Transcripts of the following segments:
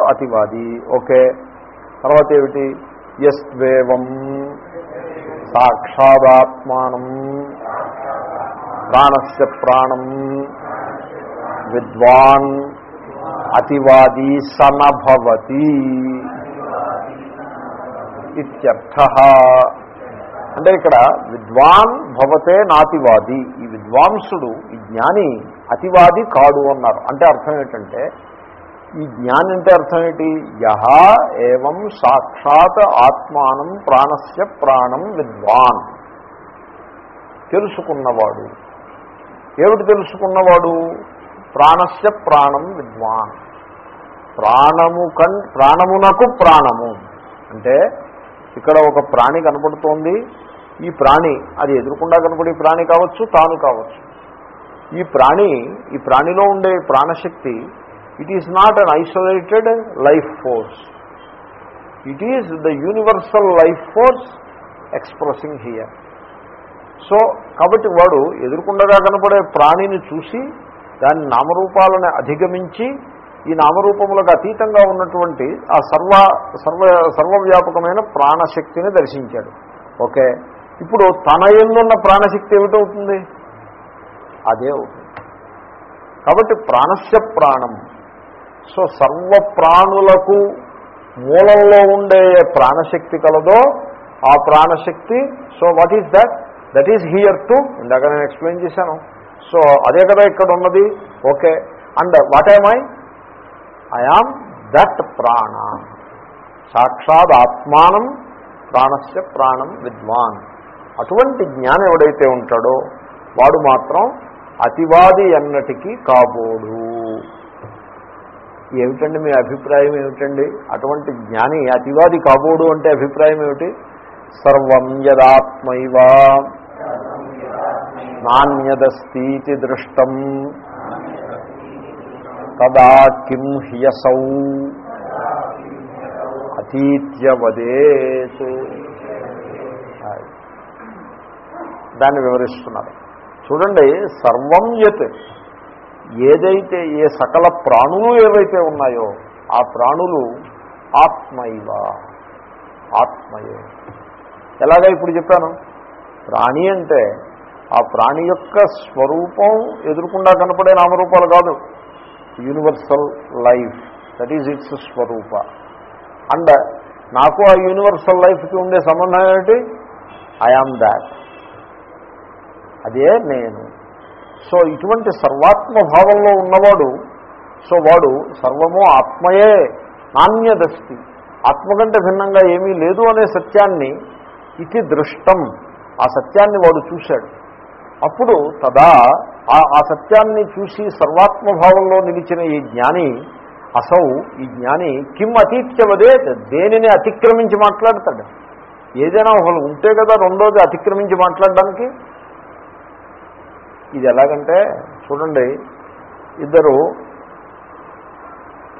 అతివాది. Okay. తర్వాత ఏమిటి ఎస్వేవం సాక్షాదాత్మానం. ప్రాణస్య ప్రాణం. విద్వాన్. అతివాది సనభవతి. ఇత్యర్థ. అంటే ఇక్కడ విద్వాన్ భవతే నాతివాది. ఈ విద్వాంసుడు ఈ జ్ఞాని అతివాది కాడు అన్నారు. అంటే అర్థం ఏంటంటే ఈ జ్ఞాని అంటే అర్థం ఏంటి? యహ ఏవం సాక్షాత్ ఆత్మానం ప్రాణస్య ప్రాణం విద్వాన్. తెలుసుకున్నవాడు. ఏమిటి తెలుసుకున్నవాడు? ప్రాణస్య ప్రాణం విద్వాన్. ప్రాణము కన్ ప్రాణమునకు ప్రాణము. అంటే ఇక్కడ ఒక ప్రాణి కనపడుతోంది. ఈ ప్రాణి అది ఎదురుకుండా కనపడే ప్రాణి కావచ్చు తాను కావచ్చు. ఈ ప్రాణి ఈ ప్రాణిలో ఉండే ప్రాణశక్తి it is not an isolated life force it is the universal life force expressing here so కాబట్టి వాడు ఎదుర్కొండగా కనపడే ప్రాణిని చూసి దాని నామరూపాలను అధిగమించి ఈ నామరూపములకు అతీతంగా ఉన్నటువంటి ఆ సర్వ సర్వ సర్వవ్యాపకమైన ప్రాణశక్తిని దర్శించాడు. ఓకే? ఇప్పుడు తన ఎందున్న ప్రాణశక్తి ఏమిటవుతుంది అదే అవుతుంది. కాబట్టి ప్రాణస్య ప్రాణం. సో సర్వ ప్రాణులకు మూలంలో ఉండే ప్రాణశక్తి కలదో ఆ ప్రాణశక్తి so what is that that is here to ఇందాక నేను ఎక్స్ప్లెయిన్ చేశాను. సో అదే కదా ఇక్కడ ఉన్నది. Okay and what I I am that ప్రాణ సాక్షాత్ ఆత్మానం ప్రాణస్య ప్రాణం విద్వాన్. అటువంటి జ్ఞానం ఎవడైతే ఉంటాడో వాడు మాత్రం అతివాది అన్నటికీ కాబోడు. ఏమిటండి మీ అభిప్రాయం ఏమిటండి? అటువంటి జ్ఞాని అతివాది కాబోడు అంటే అభిప్రాయం ఏమిటి? సర్వం యదాత్మైవ. నాణ్యదస్తీతి దృష్టం. తదా కిం హ్యసౌ. అతీత్యవదేత్. దాన్ని వివరిస్తున్నారు. చూడండి సర్వం యత్. ఏదైతే ఏ సకల ప్రాణులు ఏవైతే ఉన్నాయో ఆ ప్రాణులు ఆత్మైవ ఆత్మయే. ఎలాగా ఇప్పుడు చెప్పాను? ప్రాణి అంటే ఆ ప్రాణి యొక్క స్వరూపం ఎదురుకుండా కనపడే నామరూపాలు కాదు. Universal life that is it's Swaroopa. And నాకు ఆ యూనివర్సల్ లైఫ్కి ఉండే సంబంధం ఏమిటి? I am that. అదే నేను. సో ఇటువంటి సర్వాత్మ భావంలో ఉన్నవాడు సో వాడు సర్వము ఆత్మయే నాణ్యదస్తి ఆత్మ కంటే భిన్నంగా ఏమీ లేదు అనే సత్యాన్ని ఇది దృష్టం. ఆ సత్యాన్ని వాడు చూశాడు. అప్పుడు తదా ఆ సత్యాన్ని చూసి సర్వాత్మభావంలో నిలిచిన ఈ జ్ఞాని అసౌ. ఈ జ్ఞాని కిం అతీత్యవదే దేనిని అతిక్రమించి మాట్లాడతాడు? ఏదైనా ఒకళ్ళు ఉంటే కదా రెండోది అతిక్రమించి మాట్లాడడానికి? ఇది ఎలాగంటే చూడండి ఇద్దరు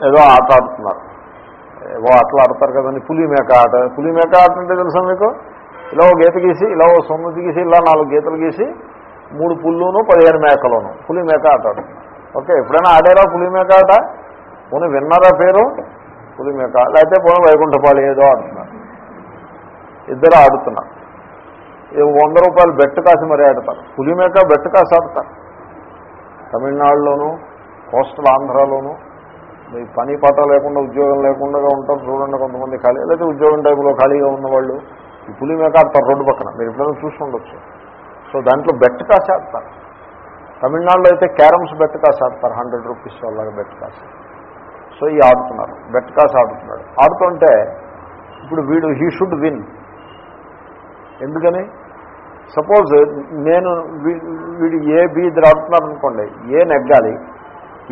ఏదో ఆట ఆడుతున్నారు ఏవో ఆటలు ఆడతారు కదండి పులి మేక ఆట. పులి మేక ఆట అంటే తెలుసా మీకు? ఇలా ఓ గీత గీసి ఇలా ఓ సొమ్ము గీసి ఇలా నాలుగు గీతలు గీసి మూడు పుల్లును పదిహేను మేకలోను. పులి మేక ఆట ఓకే ఎప్పుడైనా ఆడారా పులి మేక ఆట? పోనీ విన్నారా పేరు? పులి మేక. లేకపోతే పోనీ వైకుంఠపాళి ఏదో ఆడుతున్నారు. ఇద్దరు ఆడుతున్నారు. వంద రూపాయలు బెట్టు కాసి మరీ ఆడతారు. పులి మేక బెట్టు కాసి ఆడతారు. తమిళనాడులోనూ కోస్టల్ ఆంధ్రాలోనూ మీ పని పాట లేకుండా ఉద్యోగం లేకుండా ఉంటారు. చూడండి కొంతమంది ఖాళీ లేదా ఉద్యోగం టైంలో ఖాళీగా ఉన్నవాళ్ళు ఈ పులి మేక ఆడతారు రోడ్డు పక్కన. మీరు ఎప్పుడైనా చూసి ఉండొచ్చు. సో దాంట్లో బెట్ట కాసి ఆడతారు. తమిళనాడులో అయితే క్యారమ్స్ బెట్ కాసి ఆడతారు. హండ్రెడ్ రూపీస్ అలాగే బెట్ట కాసి. సో ఈ ఆడుతున్నారు. బెట్ కాసి ఆడుతున్నాడు. ఆడుతుంటే ఇప్పుడు వీడు హీ షుడ్ విన్. ఎందుకని? సపోజ్ నేను వీడు ఏ బి ఇద్దరు ఆడుతున్నారు అనుకోండి ఏ నెగ్గాలి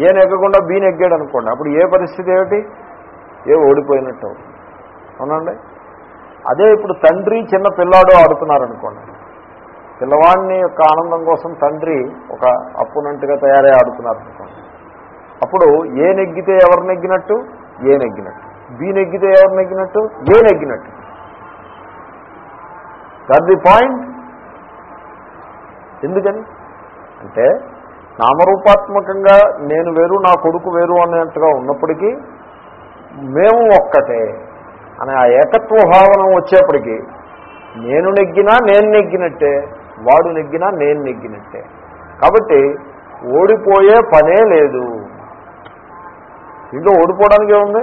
ఏ నెగ్గకుండా బి నెగ్గాడు అనుకోండి అప్పుడు ఏ పరిస్థితి ఏమిటి? ఏ ఓడిపోయినట్టు అవునండి? అదే ఇప్పుడు తండ్రి చిన్న పిల్లాడు ఆడుతున్నారనుకోండి పిల్లవాడిని యొక్క ఆనందం కోసం తండ్రి ఒక అప్పునంటుగా తయారై ఆడుతున్నారు అనుకోండి అప్పుడు ఏ నెగ్గితే ఎవరు నెగ్గినట్టు? ఏ నెగ్గినట్టు. బి నెగ్గితే ఎవరు నెగ్గినట్టు? ఏ నెగ్గినట్టు. దట్ ది పాయింట్ ఎందుకని? అంటే నామరూపాత్మకంగా నేను వేరు నా కొడుకు వేరు అన్నట్టుగా ఉన్నప్పటికీ మేము ఒక్కటే అనే ఆ ఏకత్వ భావన వచ్చేప్పటికీ నేను నెగ్గినా నేను నెగ్గినట్టే వాడు నెగ్గినా నేను నెగ్గినట్టే. కాబట్టి ఓడిపోయే పనే లేదు. ఇంట్లో ఓడిపోవడానికి ఏముంది?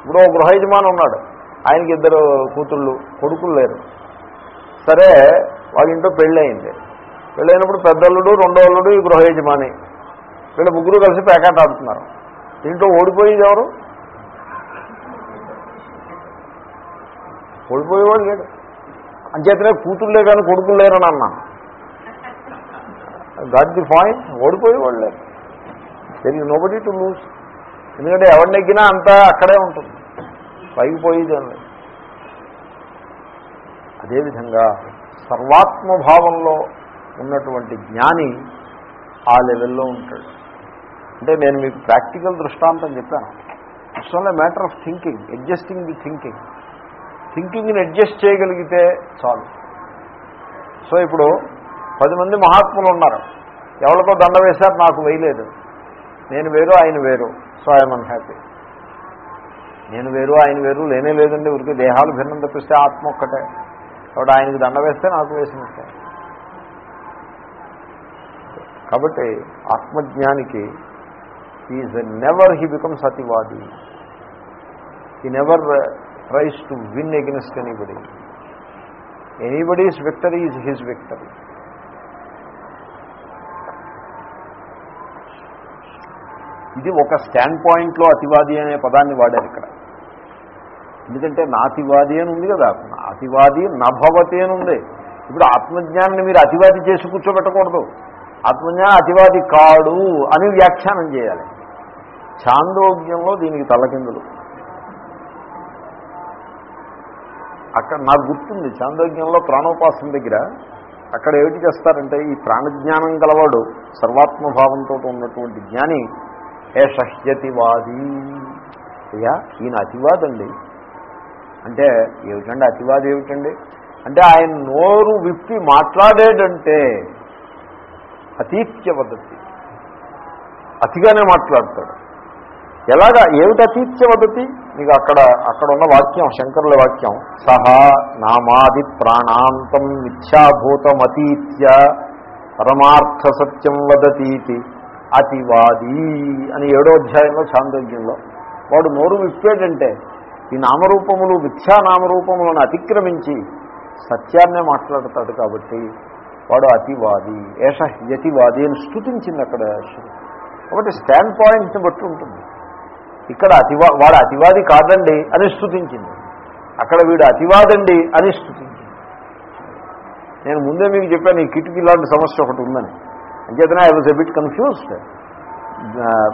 ఇప్పుడు ఒక గృహ యజమాని ఉన్నాడు. ఆయనకి ఇద్దరు కూతుళ్ళు కొడుకులు లేరు. సరే వాళ్ళ ఇంట్లో పెళ్ళయింది. పెళ్ళైనప్పుడు పెద్దల్లుడు రెండో అల్లుడు ఈ గృహ యజమాని. వీళ్ళ ముగ్గురు కలిసి పేకాట ఆడుతున్నారు. దీంట్లో ఓడిపోయేది ఎవరు? ఓడిపోయేవాడు లేడు. అంచేతనే కూతుళ్ళే కానీ కొడుకులు లేరని అన్నాను గాట్ ది పాయింట్ ఓడిపోయేవాడు లేరు తెలియదు నోబడి టు లూజ్ ఎందుకంటే ఎవరు నెగ్గినా అంతా అక్కడే ఉంటుంది. పైకి పోయేది అని అదేవిధంగా సర్వాత్మభావంలో ఉన్నటువంటి జ్ఞాని ఆ లెవెల్లో ఉంటాడు. అంటే నేను మీకు ప్రాక్టికల్ దృష్టాంతం చెప్పాను. It's only matter of thinking adjusting the thinking. థింకింగ్ని adjust చేయగలిగితే చాలు. సో ఇప్పుడు పది మంది మహాత్ములు ఉన్నారు. ఎవరికో దండ వేశారు నాకు వేయలేదు. నేను వేరు ఆయన వేరు. సో ఐఎమ్ అన్హ్యాపీ నేను వేరు ఆయన వేరు లేనే లేదండి ఊరికి దేహాలు భిన్నం తప్పిస్తే ఆత్మ ఒక్కటే. కాబట్టి ఆయనకు దండ వేస్తే నాకు వేసినట్టే. కాబట్టి ఆత్మజ్ఞానికి is never he becomes అతివాది. He never tries to win against anybody anybody's victory is his victory ఇది ఒక స్టాండ్ పాయింట్లో అతివాది అనే పదాన్ని వాడారు ఇక్కడ. ఎందుకంటే నాతివాది అని ఉంది కదా. అతివాది నభవతి అని ఉంది. ఇప్పుడు ఆత్మజ్ఞానాన్ని మీరు అతివాది చేసి కూర్చోబెట్టకూడదు. ఆత్మజ్ఞానం అతివాది కాడు అని వ్యాఖ్యానం చేయాలి. చాంద్రోగ్యంలో దీనికి తలకిందులు. అక్కడ నాకు గుర్తుంది చాందోగ్యంలో ప్రాణోపాసన దగ్గర అక్కడ ఏమిటి చేస్తారంటే ఈ ప్రాణజ్ఞానం గలవాడు సర్వాత్మభావంతో ఉన్నటువంటి జ్ఞాని ఏ షహ్యతివాది అయ్యా ఈయన అతివాదండి. అంటే ఏమిటండి? అతివాది ఏమిటండి? అంటే ఆయన నోరు విప్పి మాట్లాడేటంటే అతీత్య పద్ధతి అతిగానే మాట్లాడతాడు. ఎలాగా? ఏమిటి అతీత్య పద్ధతి మీకు అక్కడ అక్కడ ఉన్న వాక్యం శంకరుల వాక్యం. సహా నామాది ప్రాణాంతం మిథ్యాభూతమతీత్య పరమార్థ సత్యం వదతీతి. అతివాది అని ఏడో అధ్యాయంలో చాంద్రోగ్యంలో వాడు నోరు విప్పేటంటే ఈ నామరూపములు మిథ్యా నామరూపములను అతిక్రమించి సత్యాన్నే మాట్లాడతాడు కాబట్టి వాడు అతివాది ఏష యతివాది అని స్థుతించింది అక్కడ కాబట్టి స్టాండ్ పాయింట్ని బట్టి ఉంటుంది. ఇక్కడ అతివా వాడు అతివాది కాదండి అని స్థుతించింది అక్కడ వీడు అతివాదండి అని స్థుతించింది నేను ముందే మీకు చెప్పాను ఈ కిటికీ లాంటి సమస్య ఒకటి ఉందని. అంచేతనే I was a bit confused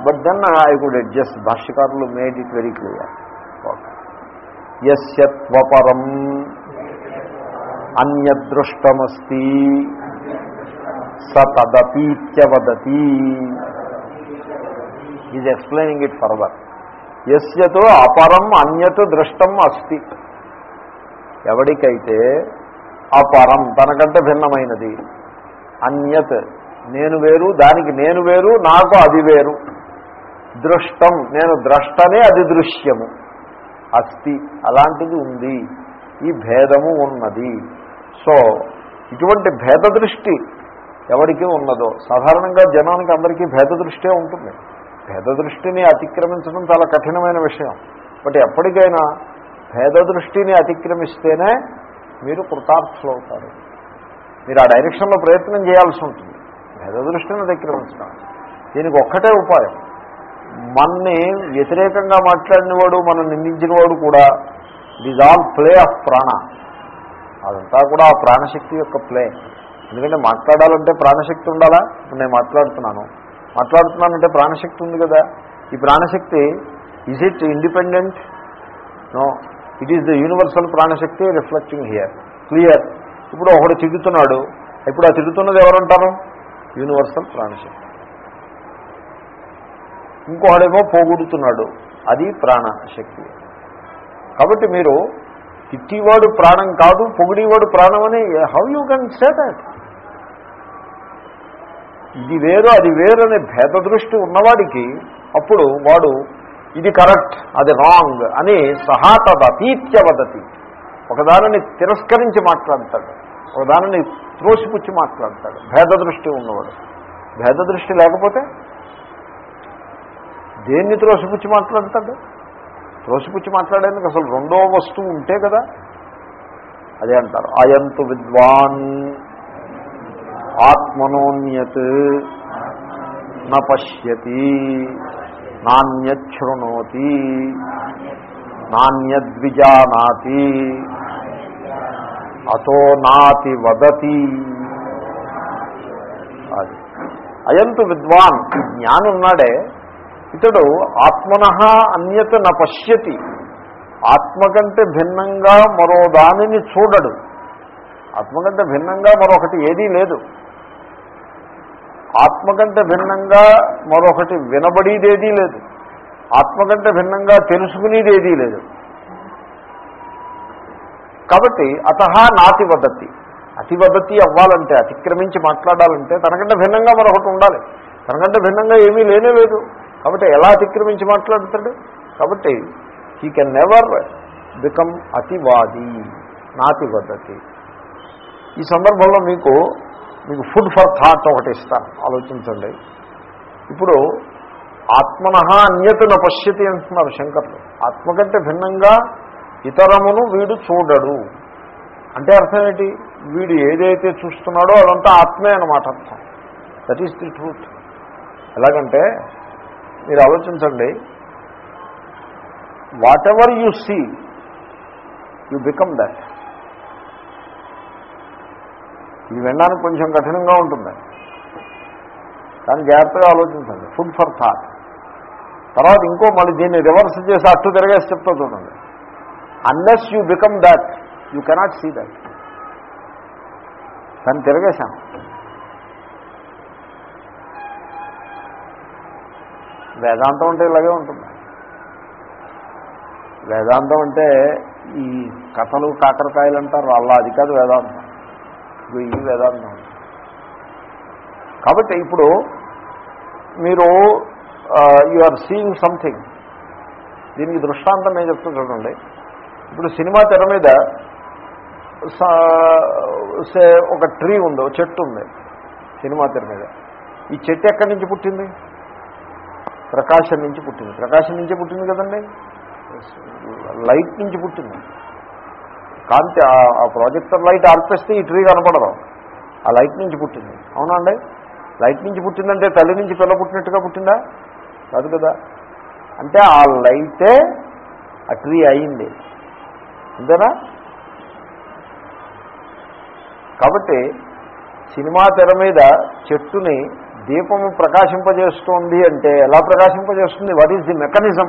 but then I could adjust భాష్యకారులు made it very clear okay యస్యత్వపరం అన్యదృష్టమస్తి స తదపీత్యవదతి ఈజ్ ఎక్స్ప్లెయినింగ్ ఇట్ ఫర్దర్ యస్యతో అపరం అన్యత్ దృష్టం అస్తి ఎవడికైతే అపరం తనకంటే భిన్నమైనది అన్యత్ నేను వేరు దానికి నేను వేరు నాకు అది వేరు. దృష్టం నేను ద్రష్టనే అది దృశ్యము. అస్తి అలాంటిది ఉంది. ఈ భేదము ఉన్నది. సో ఇటువంటి భేద దృష్టి ఎవరికి ఉన్నదో సాధారణంగా జనానికి అందరికీ భేద దృష్టే ఉంటుంది. భేద దృష్టిని అతిక్రమించడం చాలా కఠినమైన విషయం. బట్ ఎప్పటికైనా భేద దృష్టిని అతిక్రమిస్తేనే మీరు కృతార్థులు అవుతారు మీరు ఆ డైరెక్షన్లో ప్రయత్నం చేయాల్సి ఉంటుంది. భేద దృష్టిని అతిక్రమించడం. దీనికి ఒక్కటే ఉపాయం. మన్ని వ్యతిరేకంగా మాట్లాడిన వాడు మనం నిందించిన వాడు కూడా it is all play of ప్రాణ అదంతా కూడా ఆ ప్రాణశక్తి యొక్క ప్లే ఎందుకంటే మాట్లాడాలంటే ప్రాణశక్తి ఉండాలా? ఇప్పుడు నేను మాట్లాడుతున్నాను. మాట్లాడుతున్నానంటే ప్రాణశక్తి ఉంది కదా. ఈ ప్రాణశక్తి is it independent no it is the universal ప్రాణశక్తి రిఫ్లెక్టింగ్ హియర్ క్లియర్ ఇప్పుడు ఒకడు తిరుగుతున్నాడు ఇప్పుడు ఆ తిరుగుతున్నది ఎవరంటారు? యూనివర్సల్ ప్రాణశక్తి. ఇంకొకడేమో పోగొడుతున్నాడు. అది ప్రాణశక్తి. కాబట్టి మీరు తిట్టివాడు ప్రాణం కాదు పొగిడివాడు ప్రాణం అని how you can say that ఇది వేరు అది వేరు అనే భేద దృష్టి ఉన్నవాడికి అప్పుడు వాడు ఇది కరెక్ట్ అది రాంగ్ అని సహా తదతీత్య వదతి ఒకదానిని తిరస్కరించి మాట్లాడతాడు ఒకదానిని త్రోసిపుచ్చి మాట్లాడతాడు. భేద దృష్టి ఉన్నవాడు. భేద దృష్టి లేకపోతే దేన్ని త్రోసిపుచ్చి మాట్లాడతాడు? త్రోసిపుచ్చి మాట్లాడేందుకు అసలు రెండో వస్తువు ఉంటే కదా? అదే అంటారు అయంతు విద్వాన్ ఆత్మనోన్యత్ న పశ్యతి నాణ్యశృణోతి నాణ్యద్విజానాతి అతో నాతి వదతి. అది. అయంతు విద్వాన్ జ్ఞాని ఉన్నాడే ఇతడు ఆత్మన అన్యత న పశ్యతి. ఆత్మ కంటే భిన్నంగా మరో దానిని చూడడు. ఆత్మ కంటే భిన్నంగా మరొకటి ఏదీ లేదు. ఆత్మ కంటే భిన్నంగా మరొకటి వినబడేదేదీ లేదు. ఆత్మ కంటే భిన్నంగా తెలుసుకునేది ఏదీ లేదు. కాబట్టి అత నాతి వదతి. అతివదతి అవ్వాలంటే అతిక్రమించి మాట్లాడాలంటే తనకంటే భిన్నంగా మరొకటి ఉండాలి. తనకంటే భిన్నంగా ఏమీ లేనే లేదు. కాబట్టి ఎలా అతిక్రమించి మాట్లాడతాడు? కాబట్టి హీ కెన్ నెవర్ బికమ్ అతివాది నాతి వదతి ఈ సందర్భంలో మీకు మీకు ఫుడ్ ఫర్ థాట్ ఒకటి ఇస్తాను. ఆలోచించండి. ఇప్పుడు ఆత్మన అన్యతను పశ్యతి అంటున్నారు శంకర్లు. ఆత్మ కంటే భిన్నంగా ఇతరమును వీడు చూడడు. అంటే అర్థం ఏంటి? వీడు ఏదైతే చూస్తున్నాడో అదంతా ఆత్మే అన్నమాట అర్థం. దట్ ఈస్ ది ట్రూత్ ఎలాగంటే మీరు ఆలోచించండి. Whatever you see you become that ఇది వినడానికి కొంచెం కఠినంగా ఉంటుంది. కానీ జాగ్రత్తగా ఆలోచించండి. ఫుడ్ ఫర్ థాట్ తర్వాత ఇంకో మళ్ళీ దీన్ని రివర్స్ చేసి అట్టు తిరగేసి చెప్తా చూడండి. Unless you become that you cannot see that దాన్ని తిరగేశాను. వేదాంతం అంటే ఇలాగే ఉంటుంది. వేదాంతం అంటే ఈ కథలు కాకరకాయలు అంటారు అలా అది కాదు వేదాంతం. ఇదిగో ఈ వేదాంతం. కాబట్టి ఇప్పుడు మీరు యు ఆర్ సీయింగ్ సంథింగ్ దీనికి దృష్టాంతం నేను చెప్తూ చూడండి. ఇప్పుడు సినిమా తెర మీద సే ఒక ట్రీ ఉంది చెట్టు ఉంది సినిమా తెర మీద. ఈ చెట్టు ఎక్కడి నుంచి పుట్టింది? ప్రకాశం నుంచి పుట్టింది. ప్రకాశం నుంచి పుట్టింది కదండి? లైట్ నుంచి పుట్టింది. కాంతి ఆ ప్రాజెక్టర్ లైట్ ఆర్పేస్తే ఈ ట్రీ కనపడదు. ఆ లైట్ నుంచి పుట్టింది. అవునండి లైట్ నుంచి పుట్టిందంటే తల్లి నుంచి పిల్ల పుట్టినట్టుగా పుట్టిందా? కాదు కదా. అంటే ఆ లైటే ఆ ట్రీ అయింది. అంతేనా? కాబట్టి సినిమా తెర మీద చెట్టుని దీపము ప్రకాశింపజేస్తోంది అంటే ఎలా ప్రకాశింపజేస్తుంది? What is the mechanism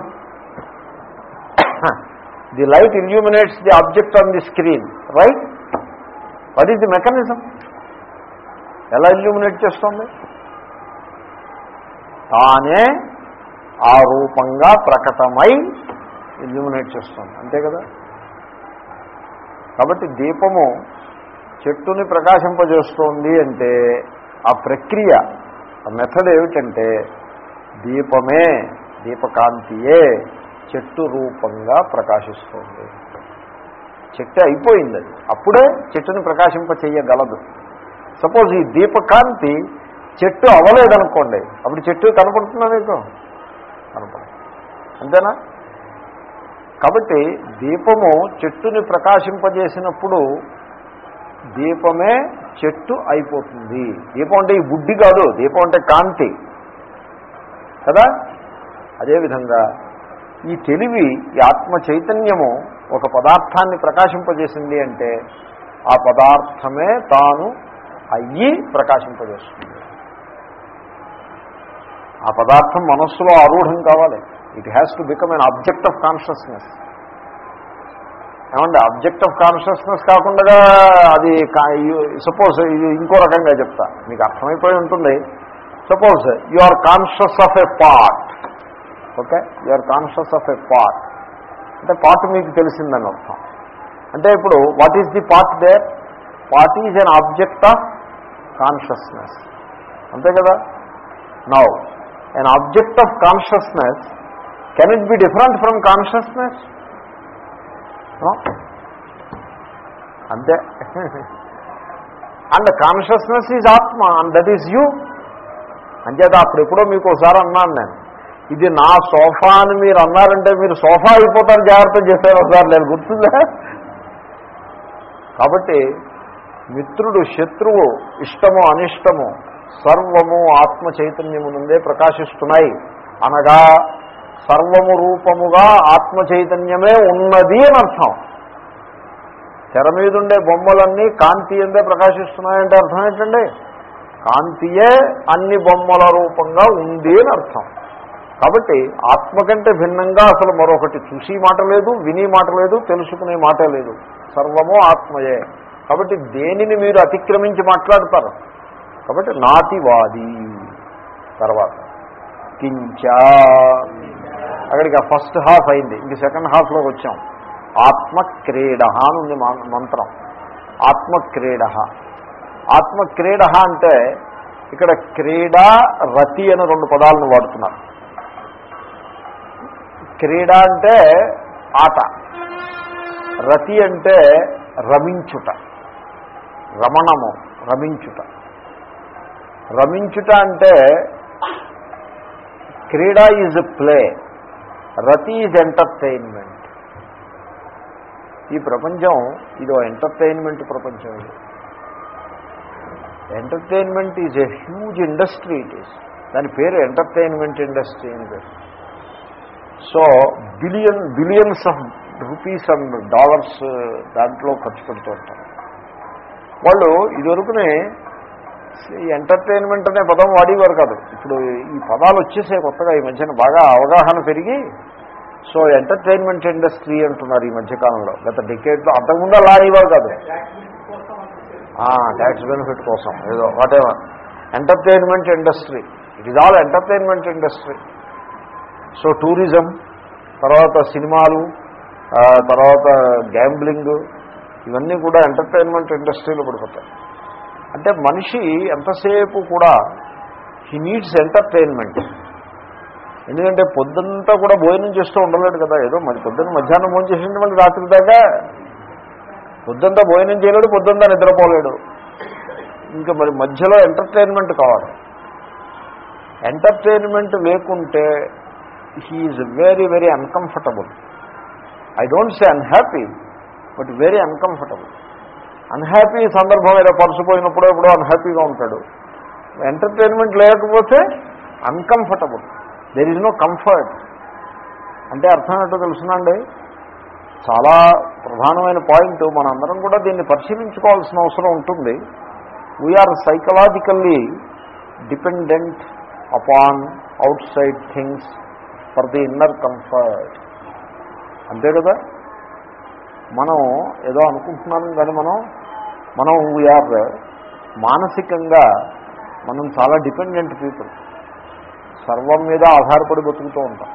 the light illuminates the object on the screen right what is the mechanism ఎలా ఇల్యూమినేట్ చేస్తుంది? తానే ఆ రూపంగా ప్రకటమై ఇల్యూమినేట్ చేస్తుంది. అంతే కదా? కాబట్టి దీపము చెట్టుని ప్రకాశింపజేస్తోంది అంటే ఆ ప్రక్రియ ఆ మెథడ్ ఏమిటంటే దీపమే దీపకాంతియే చెట్టు రూపంగా ప్రకాశిస్తోంది. చెట్టు అయిపోయింది అది. అప్పుడే చెట్టుని ప్రకాశింప చేయగలదు సపోజ్ ఈ దీపకాంతి చెట్టు అవ్వలేదనుకోండి అప్పుడు చెట్టు కనపడుతుందా మీకు? కనపడు అంతేనా? కాబట్టి దీపము చెట్టుని ప్రకాశింపజేసినప్పుడు దీపమే చెట్టు అయిపోతుంది. దీపం అంటే ఈ బుద్ధి కాదు దీపం అంటే కాంతి. కదా? అదేవిధంగా ఈ తెలివి ఈ ఆత్మ చైతన్యము ఒక పదార్థాన్ని ప్రకాశింపజేసింది అంటే ఆ పదార్థమే తాను అయ్యి ప్రకాశింపజేస్తుంది. ఆ పదార్థం మనస్సులో ఆరూఢం కావాలి. It has to become an object of consciousness ఏమండి ఆబ్జెక్ట్ ఆఫ్ కాన్షియస్నెస్ కాకుండా అది సపోజ్ ఇది ఇంకో రకంగా చెప్తా. మీకు అర్థమైపోయి ఉంటుంది. Suppose you are conscious of a part okay you are conscious of a part అంటే పార్ట్ మీకు తెలిసిందని అర్థం. అంటే ఇప్పుడు what is the part there part is an object of consciousness అంతే కదా? Now an object of consciousness can it be different from consciousness అంతే. And consciousness is atma and that is you అంచేత అప్పుడెప్పుడో మీకు ఒకసారి అన్నాను నేను. ఇది నా సోఫా అని మీరు అన్నారంటే మీరు సోఫా అయిపోతారు జాగ్రత్త చేశారు ఒకసారి నేను గుర్తుందా? కాబట్టి మిత్రుడు శత్రువు ఇష్టము అనిష్టము సర్వము ఆత్మ చైతన్యము నుండే ప్రకాశిస్తున్నాయి. అనగా సర్వము రూపముగా ఆత్మ చైతన్యమే ఉన్నది అని అర్థం. తెర మీదుండే బొమ్మలన్నీ కాంతి ఎందే ప్రకాశిస్తున్నాయంటే అర్థం ఏంటండి? కాంతియే అన్ని బొమ్మల రూపంగా ఉంది అని అర్థం. కాబట్టి ఆత్మ కంటే భిన్నంగా అసలు మరొకటి చూసి మాట లేదు విని మాట లేదు తెలుసుకునే మాట లేదు. సర్వము ఆత్మయే. కాబట్టి దేనిని మీరు అతిక్రమించి మాట్లాడతారు? కాబట్టి నాతివాది తర్వాత కించ అక్కడికి ఆ ఫస్ట్ హాఫ్ అయింది. ఇంక సెకండ్ హాఫ్లోకి వచ్చాం. ఆత్మక్రీడ అని ఉంది మంత్రం. ఆత్మక్రీడ ఆత్మక్రీడ అంటే ఇక్కడ క్రీడ రతి అనే రెండు పదాలను వాడుతున్నారు. క్రీడ అంటే ఆట. రతి అంటే రమించుట. రమణము రమించుట. రమించుట అంటే క్రీడ ఈజ్ ప్లే. రతి ఈజ్ ఎంటర్టైన్మెంట్ ఈ ప్రపంచం ఇదో ఎంటర్టైన్మెంట్ ప్రపంచం ఇది. Entertainment is a huge industry it is దాని పేరు ఎంటర్టైన్మెంట్ ఇండస్ట్రీ అని పేరు. So billion billions of rupees and dollars దాంట్లో ఖర్చు పెడుతూ ఉంటారు. వాళ్ళు ఇదివరకునే ఎంటర్టైన్మెంట్ అనే పదం వాడేవారు కాదు. ఇప్పుడు ఈ పదాలు వచ్చేసే కొత్తగా ఈ మధ్యన బాగా అవగాహన పెరిగి సో ఎంటర్టైన్మెంట్ ఇండస్ట్రీ అంటున్నారు ఈ మధ్యకాలంలో గత డికేట్లో అంతకుముందు అలా అనేవారు కాదు. ట్యాక్స్ బెనిఫిట్ కోసం ఏదో whatever entertainment industry it is all entertainment industry so tourism తర్వాత సినిమాలు తర్వాత గ్యాంబ్లింగ్ ఇవన్నీ కూడా ఎంటర్టైన్మెంట్ ఇండస్ట్రీలో పడిపోతాయి. అంటే మనిషి ఎంతసేపు కూడా హీ నీడ్స్ ఎంటర్టైన్మెంట్ ఎందుకంటే పొద్దుంతా కూడా భోజనం చేస్తూ ఉండలేడు కదా ఏదో మరి పొద్దున్న మధ్యాహ్నం భోజనం చేసింది మళ్ళీ రాత్రి దాకా పొద్దుంతా భోజనం చేయలేడు పొద్దుంతా నిద్రపోలేడు. ఇంకా మరి మధ్యలో ఎంటర్టైన్మెంట్ కావాలి. ఎంటర్టైన్మెంట్ లేకుంటే he is very very uncomfortable I don't say unhappy but very uncomfortable unhappy సందర్భం ఏదో పరుచుపోయినప్పుడో ఎప్పుడో అన్హ్యాపీగా ఉంటాడు. ఎంటర్టైన్మెంట్ లేకపోతే uncomfortable there is no comfort అంటే అర్థం ఏంటో తెలుసునండి చాలా ప్రధానమైన పాయింట్ మనందరం కూడా దీన్ని పరిశీలించుకోవాల్సిన అవసరం ఉంటుంది. We are psychologically dependent upon outside things for the inner comfort అంతే కదా? మనం ఏదో అనుకుంటున్నాం కానీ మనం మనం వీఆర్ uh, మానసికంగా మనం చాలా డిపెండెంట్ పీపుల్ సర్వం మీద ఆధారపడి బతుకుతూ ఉంటాం.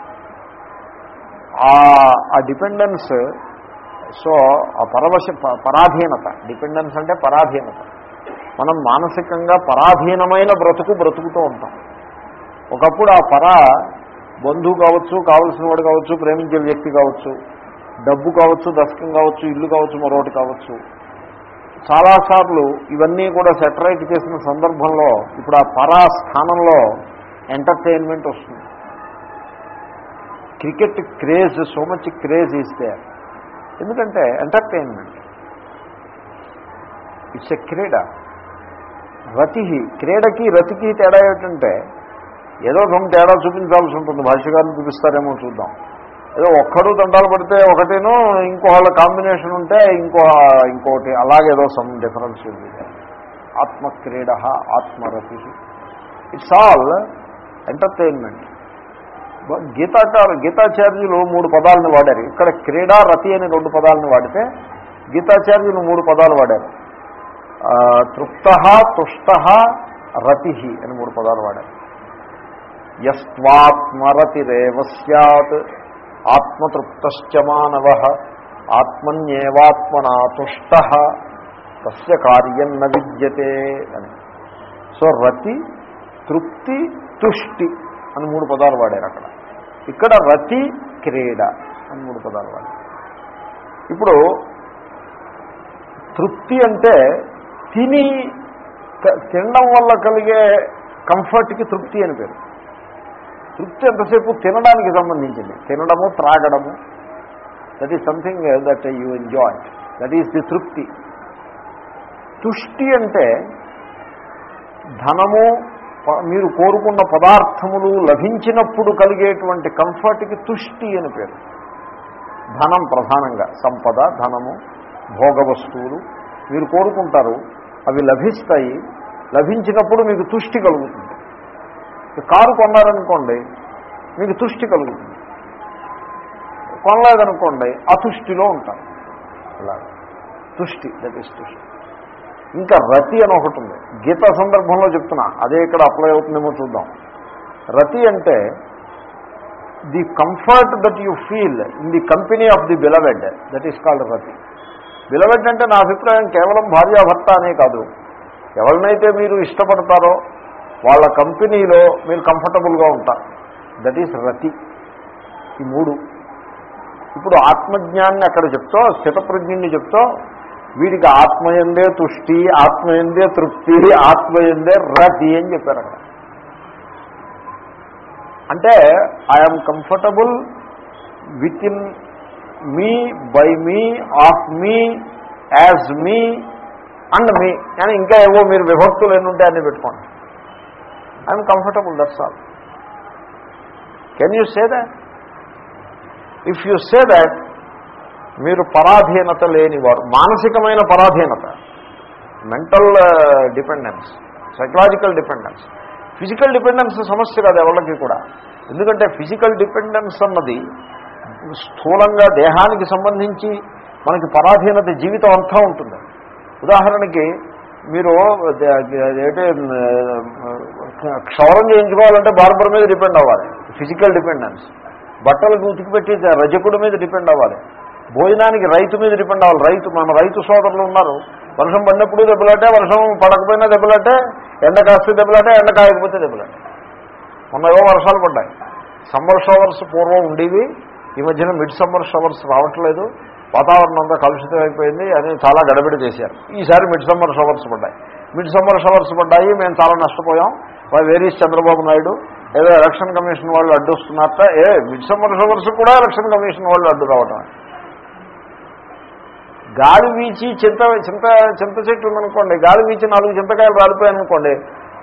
ఆ- ఆ డిపెండెన్స్ సో ఆ పరవశ ప- పరాధీనత. డిపెండెన్స్ అంటే పరాధీనత. మనం మానసికంగా పరాధీనమైన బ్రతుకు బ్రతుకుతూ ఉంటాం. ఒకప్పుడు ఆ పర బంధువు కావచ్చు కావలసిన వాడు కావచ్చు ప్రేమించే వ్యక్తి కావచ్చు డబ్బు కావచ్చు దశకం కావచ్చు ఇల్లు కావచ్చు మరొకటి కావచ్చు చాలాసార్లు ఇవన్నీ కూడా సెటరైట్ చేసిన సందర్భంలో ఇప్పుడు ఆ పరా స్థానంలో ఎంటర్టైన్మెంట్ వస్తుంది. Cricket craze so much craze ఇస్తే ఎందుకంటే ఎంటర్టైన్మెంట్. ఇట్స్ ఎ క్రీడ. రతి క్రీడకి రతికి తేడా ఏమిటంటే ఏదో కొంత తేడా చూపించాల్సి ఉంటుంది. భాష్యకారులు చూపిస్తారేమో చూద్దాం. ఏదో ఒక్కడు దండాలు పడితే ఒకటేనో ఇంకో వాళ్ళ కాంబినేషన్ ఉంటే ఇంకో ఇంకోటి. అలాగేదో సమ్ డిఫరెన్స్ ఉంది. ఆత్మక్రీడ ఆత్మరతి ఇట్స్ ఆల్ ఎంటర్టైన్మెంట్ గీతాకారు గీతాచార్యులు మూడు పదాలను వాడారు. ఇక్కడ క్రీడా రతి అనే రెండు పదాలను వాడితే గీతాచార్యులు మూడు పదాలు వాడారు. తృప్త తుష్ట రతి అని మూడు పదాలు వాడారు. యస్వాత్మరతిరేవ సత్ ఆత్మతృప్తశ్చ మానవ ఆత్మన్యేవాత్మనా తుష్ట తస్య కార్యం న విద్యతే అని. సో రతి తృప్తి తుష్టి అని మూడు పదాలు వాడారు అక్కడ. ఇక్కడ రతి క్రీడ అని మూడు పదాలు వాడారు. ఇప్పుడు తృప్తి అంటే తిని తినడం వల్ల కలిగే కంఫర్ట్కి తృప్తి అని పేరు. తృప్తి ఎంతసేపు తినడానికి సంబంధించింది? తినడము త్రాగడము. That is something that you enjoy that is the trupti. Tushti అంటే ధనము మీరు కోరుకున్న పదార్థములు లభించినప్పుడు కలిగేటువంటి కంఫర్ట్కి తుష్టి అని పేరు. ధనం ప్రధానంగా. సంపద ధనము భోగ వస్తువులు. మీరు కోరుకుంటారు అవి లభిస్తాయి. లభించినప్పుడు మీకు తుష్టి కలుగుతుంది. కారు కొన్నారనుకోండి మీకు తుష్టి కలుగుతుంది. కొనలేదనుకోండి అతుష్టిలో ఉంటారు. అలా. తుష్టి దట్ ఈస్ తుష్టి. ఇంకా రతి అని ఒకటి ఉంది. గీత సందర్భంలో చెప్తున్నా అదే ఇక్కడ అప్లై అవుతుందేమో చూద్దాం. రతి అంటే the comfort that you feel in the company of the beloved that is called rati beloved అంటే నా అభిప్రాయం కేవలం భార్యాభర్త అనే కాదు. ఎవరినైతే మీరు ఇష్టపడతారో వాళ్ళ కంపెనీలో మీరు కంఫర్టబుల్గా ఉంటారు. That is rati. ఈ మూడు. ఇప్పుడు ఆత్మజ్ఞాన్ని అక్కడ చెప్తా స్థితప్రజ్ఞుణ్ణి చెప్తా వీడికి ఆత్మయందే తుష్టి ఆత్మయందే తృప్తి ఆత్మయందే రతి అని చెప్పారు అక్కడ. అంటే I'm comfortable with in me by me of me as me and me అని ఇంకా ఏవో మీరు విభక్తులు ఎన్నుంటే అన్నీ పెట్టుకోండి. I'm comfortable that's all can you say that if you say that మీరు పరాధీనత లేనివారు మానసికమైన పరాధీనత mental dependence psychological dependence physical dependence సమస్య కాదు ఎవరికి కూడా. ఎందుకంటే ఫిజికల్ డిపెండెన్స్ అన్నది స్థూలంగా దేహానికి సంబంధించి మనకి పరాధీనత జీవితం అంతా ఉంటుంది. ఉదాహరణకి మీరు ఏంటి క్షౌరం చేయించుకోవాలంటే బార్బర్ మీద డిపెండ్ అవ్వాలి ఫిజికల్ డిపెండెన్స్ బట్టలకు ఉతికిపెట్టి రజకుడి మీద డిపెండ్ అవ్వాలి. భోజనానికి రైతు మీద డిపెండ్ అవ్వాలి. రైతు మన రైతు సోదరులు ఉన్నారు. వర్షం పడినప్పుడు దెబ్బలాటే వర్షం పడకపోయినా దెబ్బలాటే ఎండ కాస్తే దెబ్బలాటే ఎండ కాయకపోతే దెబ్బలాటే. మొన్న వర్షాలు పడ్డాయి. సమ్మర్ షవర్స్ పూర్వం ఉండేవి. ఈ మధ్యన మిడ్ సమ్మర్ షవర్స్ రావట్లేదు. వాతావరణం అంతా కలుషితం అయిపోయింది అని చాలా గడబిడి చేశారు. ఈసారి మిడ్ సమ్మర్ షవర్స్ పడ్డాయి. మిడ్ సమ్మర్ షవర్స్ పడ్డాయి మేము చాలా నష్టపోయాం. వేరీస్ చంద్రబాబు నాయుడు ఏదో ఎలక్షన్ కమిషన్ వాళ్ళు అడ్డు వస్తున్నారట ఏ మిడ్ సమ్మర్ షవర్స్ కూడా ఎలక్షన్ కమిషన్ వాళ్ళు అడ్డు రావటం గాలి వీచి చింత చింత చింత చెట్టు ఉందనుకోండి గాలి వీచి నాలుగు చింతకాయలు రాలిపోయాయనుకోండి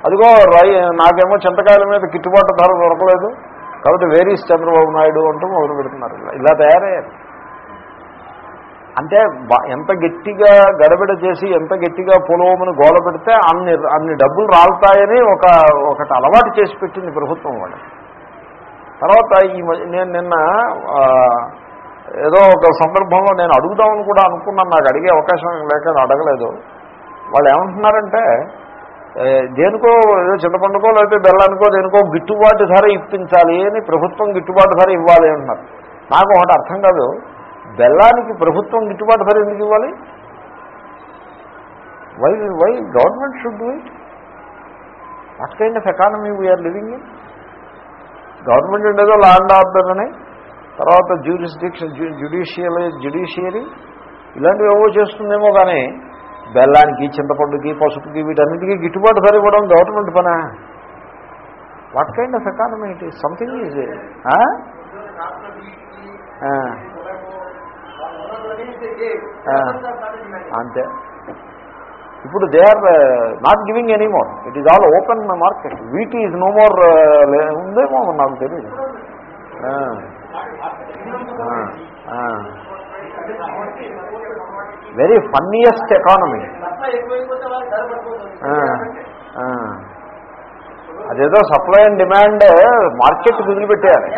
అదిగో రై నాకేమో చింతకాయల మీద గిట్టుబాటు ధర దొరకలేదు. కాబట్టి వేరీస్ చంద్రబాబు నాయుడు అంటూ మొదలు పెడుతున్నారు. ఇలా తయారయ్యారు. అంటే ఎంత గట్టిగా గడబిడ చేసి ఎంత గట్టిగా పొలవమని గోల పెడితే అన్ని అన్ని డబ్బులు రాలుతాయని ఒక ఒకటి అలవాటు చేసి పెట్టింది ప్రభుత్వం వాళ్ళు. తర్వాత ఈ నేను నిన్న ఏదో ఒక సందర్భంలో నేను అడుగుదామని కూడా అనుకున్నాను. నాకు అడిగే అవకాశం లేక అడగలేదు. వాళ్ళు ఏమంటున్నారంటే దేనికో ఏదో చింతపండుకో లేకపోతే బెల్లానికో దేనికో గిట్టుబాటు ధర ఇప్పించాలి అని ప్రభుత్వం గిట్టుబాటు ధర ఇవ్వాలి అంటున్నారు. నాకు ఒకటి అర్థం కాదు. బెల్లానికి ప్రభుత్వం గిట్టుబాటు ధర ఎందుకు ఇవ్వాలి? Why why government should do it what kind of economy we are living in government ఉండేదో ల్యాండ్ ఆర్డర్ అని తర్వాత జ్యూరిస్డిక్షన్ జ్యుడిషియల్ జ్యుడిషియరీ ఇలాంటివి ఏవో చేస్తుందేమో కానీ బెల్లానికి చింతపండుకి పసుపుకి వీటన్నిటికీ గిట్టుబాటు ధర ఇవ్వడం గవర్నమెంట్ పనా? What kind of economy it is something is అంతే. ఇప్పుడు they are not giving any more it is all open market wheat is no more ఉందేమో నాకు తెలియదు వెరీ ఫన్నీయెస్ట్ ఎకానమీ అదేదో supply and demand market వదిలిపెట్టేయాలి.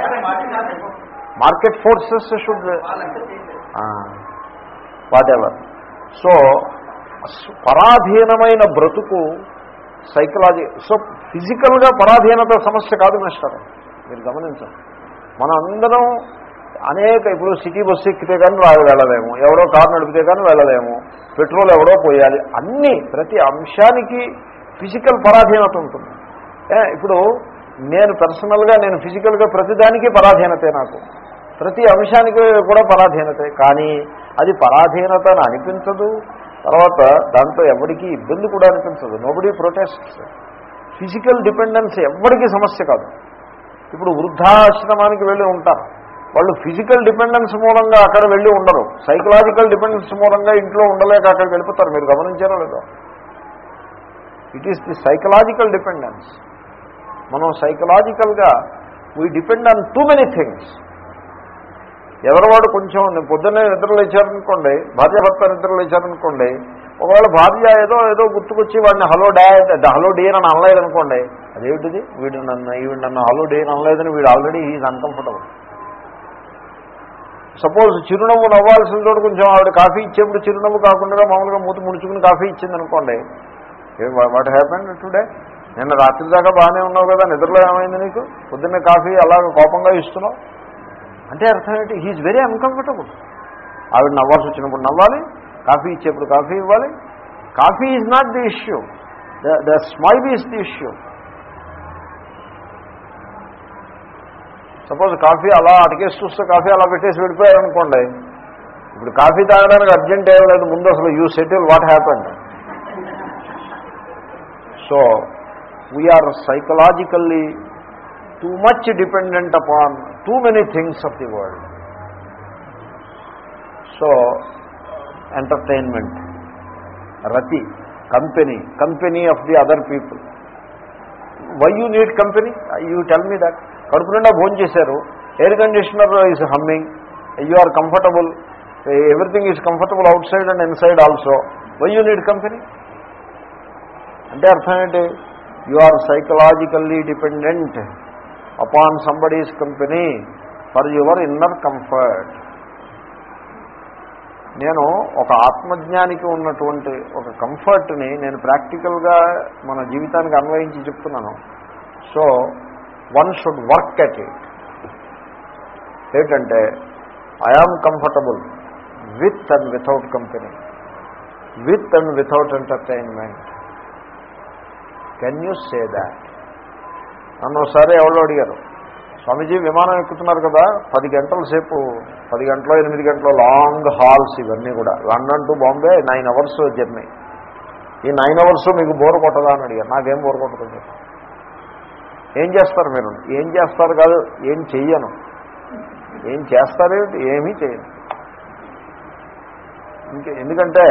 Market forces should whatever so పరాధీనమైన బ్రతుకు psychology so ఫిజికల్గా పరాధీనత సమస్య కాదు మిస్టర్ మీరు గమనించండి. మన అందరం అనేక ఇప్పుడు సిటీ బస్సు ఎక్కితే కానీ రా వెళ్ళలేము. ఎవడో కారు నడిపితే కానీ వెళ్ళలేము. పెట్రోల్ ఎవడో పోయాలి. అన్నీ ప్రతి అంశానికి ఫిజికల్ పరాధీనత ఉంటుంది. ఏ, ఇప్పుడు నేను పర్సనల్గా నేను ఫిజికల్గా ప్రతిదానికి పరాధీనతే నాకు. ప్రతి అంశానికి కూడా పరాధీనతే. కానీ అది పరాధీనత అని అనిపించదు. తర్వాత దాంతో ఎవరికి ఇబ్బంది కూడా అనిపించదు. నోబడి ప్రొటెస్ట్ ఫిజికల్ డిపెండెన్స్ ఎవరికీ సమస్య కాదు. ఇప్పుడు వృద్ధాశ్రమానికి వెళ్ళి ఉంటారు. వాళ్ళు ఫిజికల్ డిపెండెన్స్ మూలంగా అక్కడ వెళ్ళి ఉండరు. సైకలాజికల్ డిపెండెన్స్ మూలంగా ఇంట్లో ఉండలేక అక్కడికి వెళ్ళిపోతారు. మీరు గమనించారో లేదో? It is the psychological dependence మనం సైకలాజికల్గా we depend on too many things ఎవరివాడు కొంచెం పొద్దున్నే నిద్ర లేచారనుకోండి భార్య భర్త నిద్ర లేచారనుకోండి ఒకవేళ భార్య ఏదో ఏదో గుర్తుకొచ్చి వాడిని హలో డాడ్ హలో డే అని అనలేదు అనుకోండి అదేమిటిది? వీడు నన్ను ఈవిడ నన్ను హలో డే అని అనలేదని వీడు ఆల్రెడీ ఈజ్ అన్కంఫర్టబుల్ సపోజ్ చిరునవ్వు నవ్వాల్సిన చోట కొంచెం ఆవిడ కాఫీ ఇచ్చేప్పుడు చిరునవ్వు కాకుండా మామూలుగా మూత ముడుచుకుని కాఫీ ఇచ్చింది అనుకోండి వాట్ హ్యాపెండ్ టుడే? నిన్న రాత్రి దాకా బాగానే ఉన్నావు కదా నిద్రలో ఏమైంది నీకు? పొద్దున్నే కాఫీ అలాగ కోపంగా ఇస్తున్నావు? అంటే అర్థం ఏంటి? హీఈస్ వెరీ అన్కంఫర్టబుల్ ఆవిడ నవ్వాల్సి వచ్చినప్పుడు నవ్వాలి కాఫీ ఇచ్చేప్పుడు కాఫీ ఇవ్వాలి. Coffee is not the issue the the smile is the issue suppose coffee అలా అటకేసి చూస్తే కాఫీ అలా పెట్టేసి వెళ్ళిపోయారనుకోండి. ఇప్పుడు కాఫీ తాగడానికి అర్జెంట్ ఏం లేదు. ముందు అసలు you settle what happened so we are psychologically too much dependent upon too many things of the world so entertainment rati company company of the other people why you need company you tell me that కడుపు నిండా భోజనం చేశారు. Air conditioner is humming you are comfortable everything is comfortable outside and inside also why you need company అంటే అర్థం ఏంటి? You are psychologically dependent upon somebody's company for your inner comfort నేను ఒక ఆత్మజ్ఞానికి ఉన్నటువంటి ఒక కంఫర్ట్ని నేను ప్రాక్టికల్గా మన జీవితానికి అన్వయించి చెప్తున్నాను. So one should work at it ఏంటంటే I am comfortable with and without company with and without entertainment can you say that నన్ను ఒకసారి ఎవరో అడిగారు స్వామీజీ విమానం ఎక్కుతున్నారు కదా పది గంటల సేపు పది గంటలో ఎనిమిది గంటల లాంగ్ హాల్స్ ఇవన్నీ కూడా London to Bombay nine hours journey ఈ నైన్ అవర్స్ మీకు బోర్ కొట్టదా? అని అడిగారు. నాకేం బోర్ కొట్టదు. ఏం చేస్తారు మీరు? ఏం చేస్తారు కాదు ఏం చెయ్యను. ఏం చేస్తారేమిటి ఏమీ చేయను ఇంకే ఎందుకంటే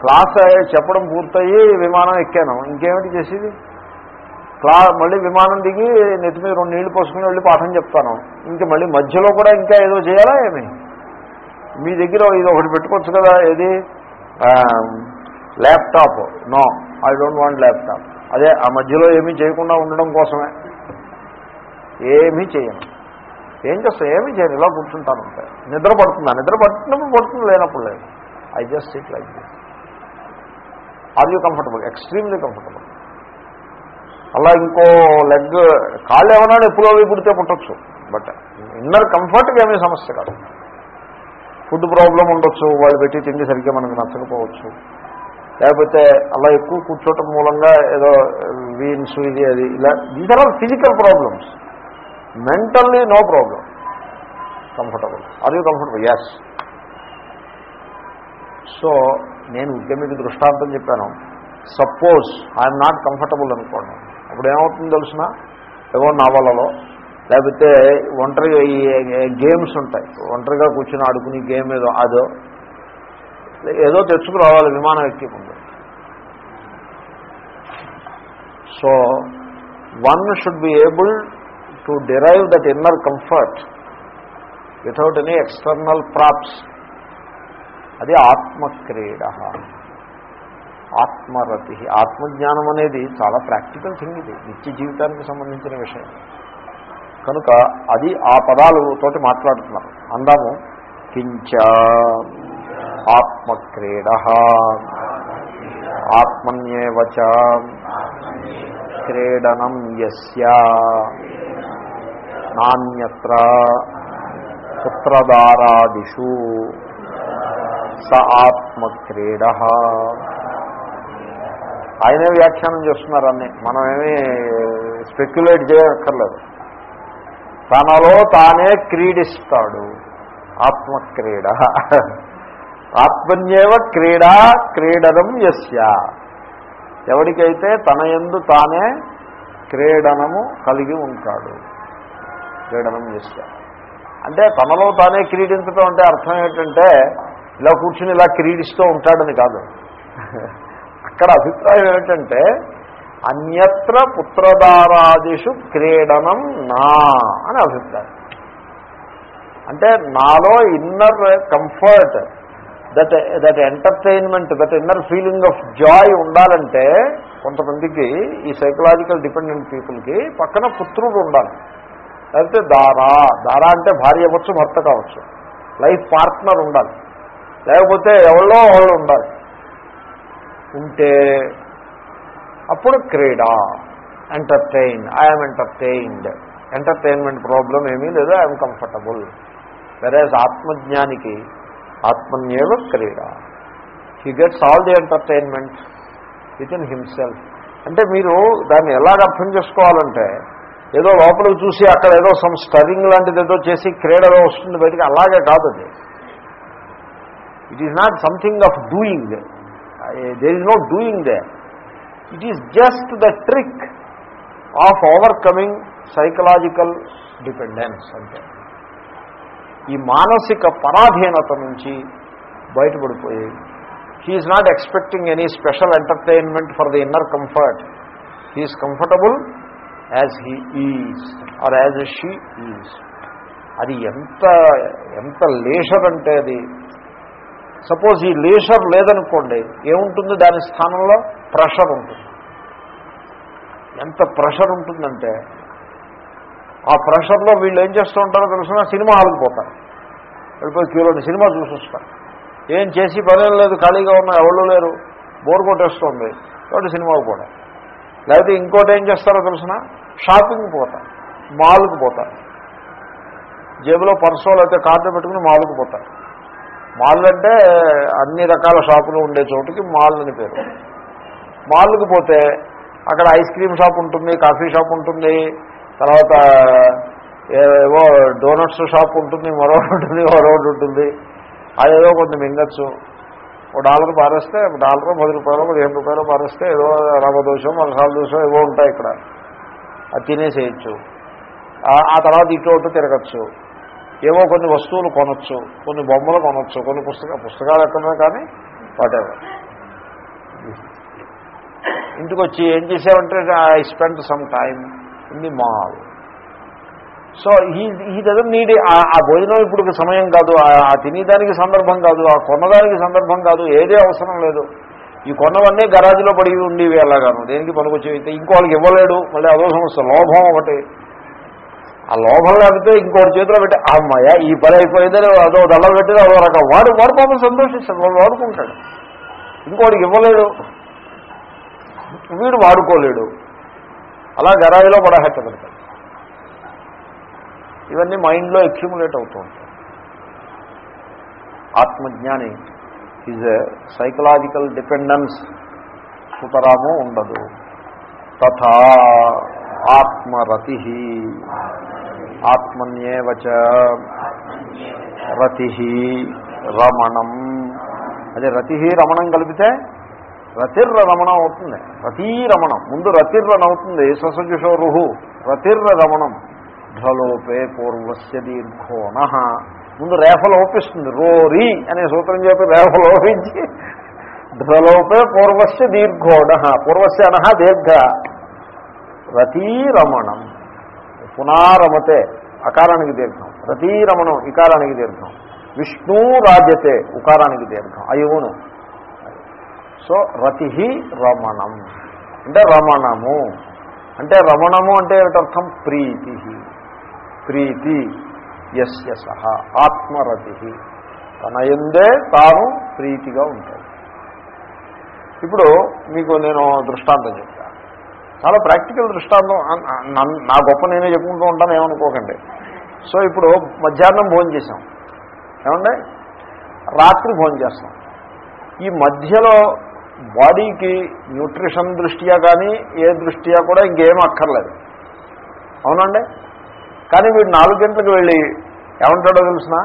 క్లాస్ చెప్పడం పూర్తయి విమానం ఎక్కాను. ఇంకేమిటి చేసేది? క్లా మళ్ళీ విమానం దిగి నెత్తి మీద రెండు నీళ్ళు పోసుకుని వెళ్ళి పాఠం చెప్తాను. ఇంకా మళ్ళీ మధ్యలో కూడా ఇంకా ఏదో చేయాలా ఏమి? మీ దగ్గర ఇది ఒకటి పెట్టుకోవచ్చు కదా ఏది? Laptop. No I don't want laptop. అదే ఆ మధ్యలో ఏమీ చేయకుండా ఉండడం కోసమే. ఏమీ చేయను. ఏం చేస్తా? ఏమీ చేయను. ఇలా కూర్చుంటాను అంతే. నిద్ర పడుతుందా? నిద్ర పడుతున్నప్పుడు పడుతుంది లేనప్పుడు లేదు. I just sit like this are you comfortable extremely comfortable అలా ఇంకో లెగ్ కాళ్ళు ఏమన్నా ఎప్పుడో అవి పుడితే పుట్టచ్చు. బట్ ఇన్నర్ కంఫర్ట్కి ఏమీ సమస్య కాదు. ఫుడ్ ప్రాబ్లం ఉండొచ్చు వాళ్ళు పెట్టి తిండి సరిగ్గా మనకు నచ్చకపోవచ్చు. లేకపోతే అలా ఎక్కువ కూర్చోటం మూలంగా ఏదో వీన్స్ ఇది అది ఇలా these are all physical problems mentally no problem comfortable are you comfortable yes so నేను ఉద్యమికి దృష్టాంతం చెప్పాను. సపోజ్ ఐఎమ్ నాట్ కంఫర్టబుల్ అనుకోండి. అప్పుడు ఏమవుతుందో తెలిసిన? ఏవో నవలలో లేకపోతే ఒంటరిగా ఈ గేమ్స్ ఉంటాయి. ఒంటరిగా కూర్చొని ఆడుకుని గేమ్ ఏదో అదో. ఏదో తెచ్చుకురావాలి విమానం ఎక్కి ముందు. So one should be able to derive that inner comfort without any external props అది ఆత్మక్రీడ. ఆత్మరతి. ఆత్మజ్ఞానం అనేది చాలా ప్రాక్టికల్ థింగ్ ఇది. నిత్య జీవితానికి సంబంధించిన విషయం. కనుక అది ఆ పదాలతోటి మాట్లాడుతున్నారు. అందాము కించ ఆత్మక్రీడ. ఆత్మన్యేవచ క్రీడనం యస్య. నాణ్యత్ర పుత్రదారాదిషు. స ఆత్మక్రీడ. ఆయనే వ్యాఖ్యానం చేస్తున్నారు మనం మనమేమి స్పెక్యులేట్ చేయక్కర్లేదు. తనలో తానే క్రీడిస్తాడు. ఆత్మక్రీడ. ఆత్మన్యేవ క్రీడా క్రీడనం యస్య. ఎవరికైతే తన ఎందు తానే క్రీడనము కలిగి ఉంటాడు. క్రీడనం యస్య. అంటే తనలో తానే క్రీడించడం అంటే అర్థం ఏంటంటే ఇలా కూర్చుని ఇలా క్రీడిస్తూ ఉంటాడని కాదు. అక్కడ అభిప్రాయం ఏమిటంటే అన్యత్ర పుత్రదారాదిషు క్రీడనం నా అని అభిప్రాయం. అంటే నాలో inner comfort that that entertainment that inner feeling of joy ఉండాలంటే కొంతమందికి ఈ సైకలాజికల్ డిపెండెంట్ పీపుల్కి పక్కన పుత్రుడు ఉండాలి. లేకపోతే దారా దారా అంటే భార్య అవ్వచ్చు భర్త కావచ్చు. లైఫ్ పార్ట్నర్ ఉండాలి. లేకపోతే ఎవరో వాళ్ళు ఉండాలి. ఉంటే అప్పుడు క్రీడ entertain I'm entertained entertainment problem ఏమీ లేదు ఐఎమ్ కంఫర్టబుల్ వెరేజ్ ఆత్మజ్ఞానికి ఆత్మన్యేవ క్రీడ. He gets all the entertainment within himself అంటే మీరు దాన్ని ఎలాగ అర్థం చేసుకోవాలంటే ఏదో లోపలికి చూసి అక్కడ ఏదో సమ్ స్టరింగ్ లాంటిది ఏదో చేసి క్రీడలో వస్తుంది బయటికి అలాగే కాదు అది. It is not something of doing there is no doing they it is just the trick of overcoming psychological dependence అంటే ఈ మానసిక పరాధీనత నుంచి బయటపడిపోయి he is not expecting any special entertainment for the inner comfort he is comfortable as he is or as she is అది ఎంత ఎంత లేషర్ అంటే అది. సపోజ్ ఈ లేషర్ లేదనుకోండి ఏముంటుంది దాని స్థానంలో? ప్రెషర్ ఉంటుంది. ఎంత ప్రెషర్ ఉంటుందంటే ఆ ప్రెషర్లో వీళ్ళు ఏం చేస్తూ ఉంటారో తెలిసిన? సినిమా హాల్కి పోతారు. వెళ్ళిపోయి క్యూలోని సినిమా చూసొస్తారు. ఏం చేసి పనేం లేదు ఖాళీగా ఉన్న ఎవరు లేరు బోర్ కొట్టేస్తుంది కాబట్టి సినిమాకి పోవడం. లేకపోతే ఇంకోటి ఏం చేస్తారో తెలిసిన? షాపింగ్ పోతారు. మాల్కి పోతారు. జేబులో పర్సో లేకపోతే కార్డు పెట్టుకుని మాల్కి పోతారు. మాల్ అంటే అన్ని రకాల షాపులు ఉండే చోటుకి మాల్ అని పేరు. మాల్కి పోతే అక్కడ ఐస్ క్రీమ్ షాప్ ఉంటుంది కాఫీ షాప్ ఉంటుంది తర్వాత ఏవో డోనట్స్ షాప్ ఉంటుంది మరో ఉంటుంది మరొకటి ఉంటుంది. అదేదో కొంచెం మింగచ్చు. ఓ డాలర్ పారేస్తే డాలర్ పది రూపాయలు పదిహేను రూపాయలు పారేస్తే ఏదో రవ్వ దోషం మసాలా దోషం ఏవో ఉంటాయి ఇక్కడ. అది తినేసేయచ్చు. ఆ తర్వాత ఇటు అటు తిరగచ్చు. ఏవో కొన్ని వస్తువులు కొనొచ్చు కొన్ని బొమ్మలు కొనొచ్చు కొన్ని పుస్తక పుస్తకాలు ఎక్కడమే కానీ వాటెవర్ ఇంటికి వచ్చి ఏం చేసామంటే I spend some time in the mall so ఈ ఈ దగ్గర నీడి ఆ భోజనం ఇప్పుడు సమయం కాదు ఆ తినేదానికి సందర్భం కాదు ఆ కొన్నదానికి సందర్భం కాదు ఏదే అవసరం లేదు. ఈ కొన్నవన్నీ గరాజులో పడి ఉండేవి ఎలాగాను దేనికి పనికొచ్చేవి? ఇంకో వాళ్ళకి ఇవ్వలేడు మళ్ళీ అదో సమస్య లోభం ఒకటి. ఆ లోభం లేకపోతే ఇంకోటి చేతిలో పెట్టి అమ్మాయ ఈ పని అయిపోయిందని అదో దళ్ళ పెట్టిన అదో రకం. వాడు వాడు పాపం సంతోషిస్తాడు వాడు వాడుకుంటాడు. ఇంకోటికి ఇవ్వలేడు. వీడు వాడుకోలేడు. అలా గరాయిలో పడహెట్ట పెడతాడు. ఇవన్నీ మైండ్లో ఎక్యుములేట్ అవుతూ ఉంటాయి. ఆత్మజ్ఞాని ఈజ్ ఎ సైకలాజికల్ డిపెండెన్స్ సుతరాము ఉండదు. తథా ఆత్మరతి. ఆత్మన్యేవచ రతి రమణం. అదే రతి రమణం కలిపితే రతిర్ర రమణం అవుతుంది రతీరమణం ముందు రతిర్రణ అవుతుంది ససజుషో రుహు. రతిర్ర రమణం. ధ్వలోపే పూర్వస్య దీర్ఘోణ ముందు రేఫలు ఓపిస్తుంది రోరి అనే సూత్రం చెప్పి రేఫలు ఓపించి ధ్వలోపే పూర్వస్య దీర్ఘోణ పూర్వస్య అనహ దీర్ఘ. రతీరమణం. పునారమతే అకారానికి దీర్ఘం. రతీరమణం ఇకారానికి దీర్ఘం. విష్ణు రాజ్యతే ఉకారానికి దీర్ఘం. అయోను సో రతి రమణం. అంటే రమణము. అంటే రమణము అంటే ఏమిటర్థం? ప్రీతి ప్రీతి ఎస్య సహ. ఆత్మరతి తన ఎందే తాను ప్రీతిగా ఉంటాడు. ఇప్పుడు మీకు నేను దృష్టాంతం చెప్తా చాలా ప్రాక్టికల్ దృష్టాంతం. నా గొప్ప నేనే చెప్పుకుంటూ ఉంటాను ఏమనుకోకండి. సో ఇప్పుడు మధ్యాహ్నం భోజనం చేసాం ఏమండి? రాత్రి భోజనం చేస్తాం. ఈ మధ్యలో బాడీకి న్యూట్రిషన్ దృష్ట్యా కానీ ఏ దృష్ట్యా కూడా ఇంకేం అక్కర్లేదు. అవునండి? కానీ వీడు నాలుగు గంటలకు వెళ్ళి ఏమంటాడో తెలిసిన?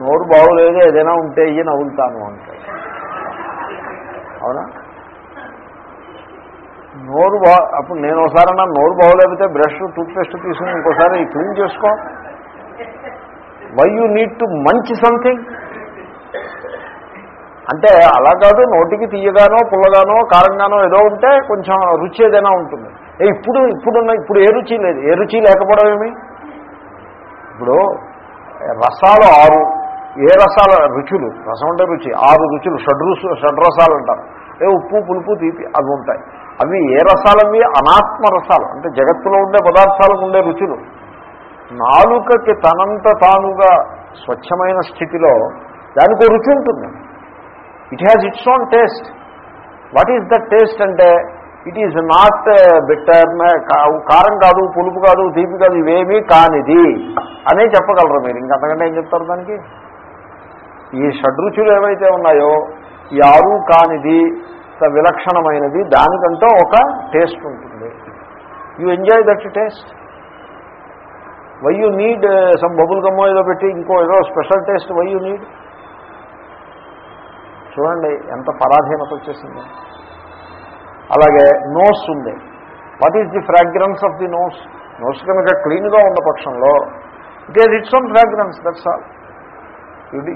నోరు బాగోలేదు ఏదైనా ఉంటే ఇయ్యి నవ్వులుతాను అంటాడు. అవునా? నోరు బా అప్పుడు నేను ఒకసారి అన్నా నోరు బాగోలేకపోతే బ్రష్ టూత్పేస్ట్ తీసుకుని ఇంకోసారి క్లీన్ చేసుకో. వై యూ నీడ్ టు మంచి సంథింగ్ అంటే అలా కాదు నోటికి తీయగానో పుల్లగానో కారంగానో ఏదో ఉంటే కొంచెం రుచి ఏదైనా ఉంటుంది. ఏ ఇప్పుడు ఇప్పుడున్న ఇప్పుడు ఏ రుచి లేదు. ఏ రుచి లేకపోవడం ఏమి? ఇప్పుడు రసాలు ఆరు. ఏ రసాల? రుచులు. రసం అంటే రుచి. ఆరు రుచులు. షడ్రుసు షడ్రసాలు అంటారు. ఏ ఉప్పు పులుపు తీపి అవి ఉంటాయి. అవి ఏ రసాలవి అనాత్మ రసాలు. అంటే జగత్తులో ఉండే పదార్థాలకు ఉండే రుచులు. నాలుకకి తనంత తానుగా స్వచ్ఛమైన స్థితిలో దానికి రుచి ఉంటుంది. It has its own taste what is the taste అంటే ఇట్ ఈజ్ నాట్ బెటర్ కారం కాదు పులుపు కాదు తీపి కాదు ఇవేమీ కానిది అనే చెప్పగలరు మీరు. ఇంకంతకంటే ఏం చెప్తారు దానికి? ఈ షడ్రుచులు ఏవైతే ఉన్నాయో ఈ ఆరు కానిది స విలక్షణమైనది దానికంటూ ఒక టేస్ట్ ఉంటుంది. You enjoy that taste why you need some bubble గమ్మో ఏదో పెట్టి ఇంకో ఏదో special taste why you need చూడండి ఎంత పరాధీనత వచ్చేసింది. అలాగే నోస్ ఉంది. What is the fragrance of the nose nose కనుక క్లీన్గా ఉన్న పక్షంలో it is its own fragrance that's all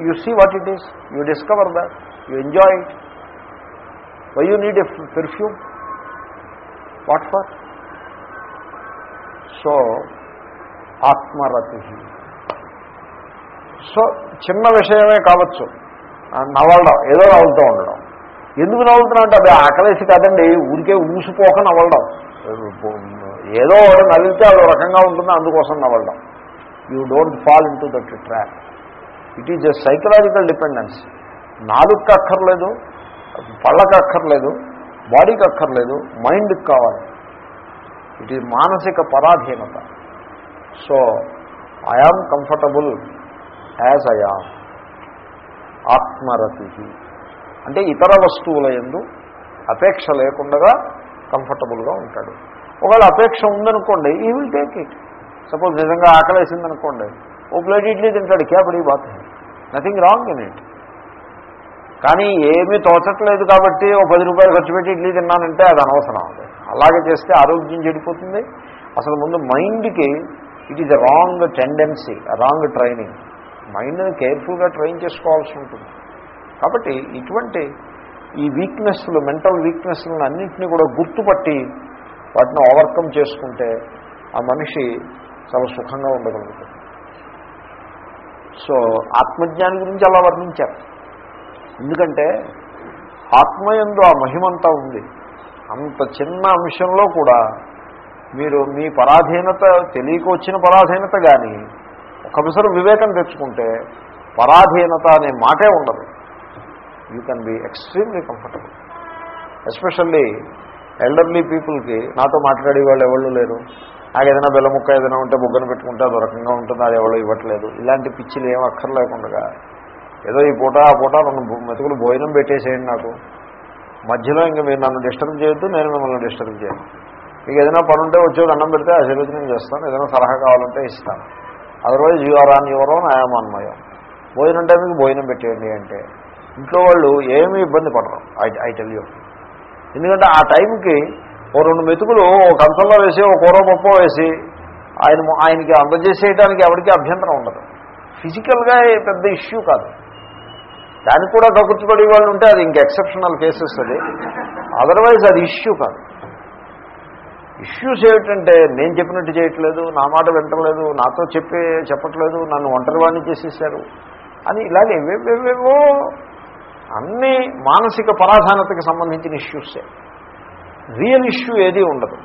you see what it is you discover that you enjoy it why you need a perfume what for so ఆత్మరతి. So చిన్న విషయమే కావచ్చు. నవ్వడం ఏదో నవ్వుతూ ఉండడం. ఎందుకు నవ్వుతున్నా అంటే అది ఆకలేసి కాదండి ఊరికే ఊసిపోక నవ్వడం. ఏదో ఒకటి నవ్వితే అదో రకంగా ఉంటుంది అందుకోసం నవ్వడం. You don't fall into that track it is a psychological dependence నాలుగు అక్కర్లేదు పళ్ళకి అక్కర్లేదు బాడీకి అక్కర్లేదు మైండ్కి కావాలి. ఇట్ ఈజ్ మానసిక పరాధీనత. So I am comfortable as I am ఆత్మరతి అంటే ఇతర వస్తువుల ఎందు అపేక్ష లేకుండా కంఫర్టబుల్గా ఉంటాడు. ఒకవేళ అపేక్ష ఉందనుకోండి ఈ విల్ టేక్ ఇట్ సపోజ్ నిజంగా ఆకలేసిందనుకోండి ఓ ప్లేట్ ఇడ్లీ తింటాడు క్యాబడి బాత్. నథింగ్ రాంగ్ ఇన్ ఇట్ కానీ ఏమీ తోచట్లేదు కాబట్టి ఓ పది రూపాయలు ఖర్చు పెట్టి ఇడ్లీ తిన్నానంటే అది అనవసరం. అది అలాగే చేస్తే ఆరోగ్యం చెడిపోతుంది. అసలు ముందు మైండ్కి it is wrong tendency wrong training మైండ్ని కేర్ఫుల్గా ట్రైన్ చేసుకోవాల్సి ఉంటుంది. కాబట్టి ఇటువంటి ఈ వీక్నెస్లు మెంటల్ వీక్నెస్లను అన్నింటినీ కూడా గుర్తుపట్టి వాటిని ఓవర్కమ్ చేసుకుంటే ఆ మనిషి చాలా సుఖంగా ఉండగలుగుతుంది సో ఆత్మజ్ఞాని గురించి అలా వర్ణించారు. ఎందుకంటే ఆత్మయందు ఆ మహిమంతా ఉంది. అంత చిన్న అంశంలో కూడా మీరు మీ పరాధీనత తెలియక వచ్చిన పరాధీనత కానీ ఒకసారి వివేకం తెచ్చుకుంటే పరాధీనత అనే మాటే ఉండదు. You can be extremely comfortable especially elderly పీపుల్కి నాతో మాట్లాడే వాళ్ళు ఎవరు లేరు. నాకు ఏదైనా బెల్లముక్క ఏదైనా ఉంటే బుగ్గన పెట్టుకుంటే అది రకంగా ఉంటుంది అది ఎవరు ఇవ్వట్లేదు. ఇలాంటి పిచ్చిలు ఏం అక్కర్లేకుండా ఏదో ఈ పూట ఆ పూట రెండు మెతుకులు భోజనం పెట్టేసేయండి నాకు. మధ్యలో ఇంకా మీరు నన్ను డిస్టర్బ్ చేయొద్దు నేను మిమ్మల్ని డిస్టర్బ్ చేయను. మీకు ఏదైనా పని ఉంటే వచ్చేది అన్నం పెడితే ఆశీర్వచనం చేస్తాను ఏదైనా సలహా కావాలంటే ఇస్తాను. Otherwise your on your own I'm on my own భోజనం టైంకి భోజనం పెట్టేయండి అంటే ఇంట్లో వాళ్ళు ఏమీ ఇబ్బంది పడరు ఐ ఐ టెల్ యూ ఎందుకంటే ఆ టైంకి ఓ రెండు మెతుకులు ఓ కంచంలో వేసి ఓ కూర పప్పు వేసి ఆయన ఆయనకి అందజేసేయడానికి ఎవరికి అభ్యంతరం ఉండదు. ఫిజికల్గా పెద్ద ఇష్యూ కాదు. దానికి కూడా కక్కుర్తిపడే వాళ్ళు ఉంటే అది ఇంక ఎక్సెప్షనల్ కేసెస్ అది. అదర్వైజ్ అది ఇష్యూ కాదు. ఇష్యూస్ ఏమిటంటే నేను చెప్పినట్టు చేయట్లేదు నా మాట వింటలేదు నాతో చెప్పే చెప్పట్లేదు నన్ను ఒంటరి వాడిని చేసేసారు అని ఇలాగే ఏవేవేవో అన్ని మానసిక పరాధానతకి సంబంధించిన ఇష్యూసే రియల్ ఇష్యూ ఏదీ ఉండదు.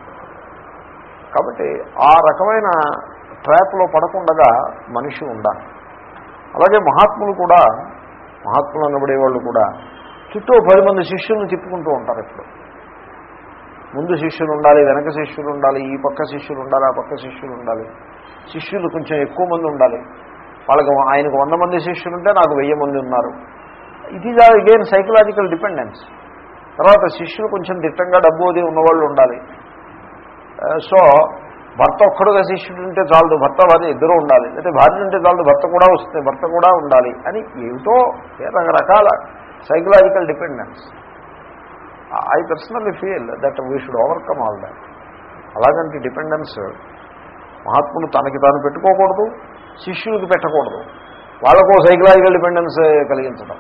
కాబట్టి ఆ రకమైన ట్రాప్లో పడకుండా మనిషి ఉండాలి. అలాగే మహాత్ములు కూడా మహాత్ములు అనబడేవాళ్ళు కూడా చుట్టూ పది మంది శిష్యులను తిప్పుకుంటూ ఉంటారు ఇప్పుడు. ముందు శిష్యులు ఉండాలి వెనక శిష్యులు ఉండాలి ఈ పక్క శిష్యులు ఉండాలి ఆ పక్క శిష్యులు ఉండాలి. శిష్యులు కొంచెం ఎక్కువ మంది ఉండాలి. వాళ్ళకి ఆయనకు వంద మంది శిష్యులు ఉంటే నాకు వెయ్యి మంది ఉన్నారు. It is again psychological dependence తర్వాత శిష్యులు కొంచెం దిట్టంగా డబ్బు అది ఉన్నవాళ్ళు ఉండాలి. Uh, సో భర్త ఒక్కడుగా శిష్యుడు ఉంటే చాలదు భర్త భార్య ఇద్దరు ఉండాలి. అయితే భార్య ఉంటే చాలదు భర్త కూడా వస్తుంది భర్త కూడా ఉండాలి అని ఏమిటో ఏ రకరకాల psychological dependence I personally feel that we should overcome all that అలాగంటే డిపెండెన్స్ మహాత్ముడు తనకి తాను పెట్టుకోకూడదు శిష్యులకి పెట్టకూడదు. వాళ్ళకు సైకలాజికల్ డిపెండెన్స్ కలిగించడం.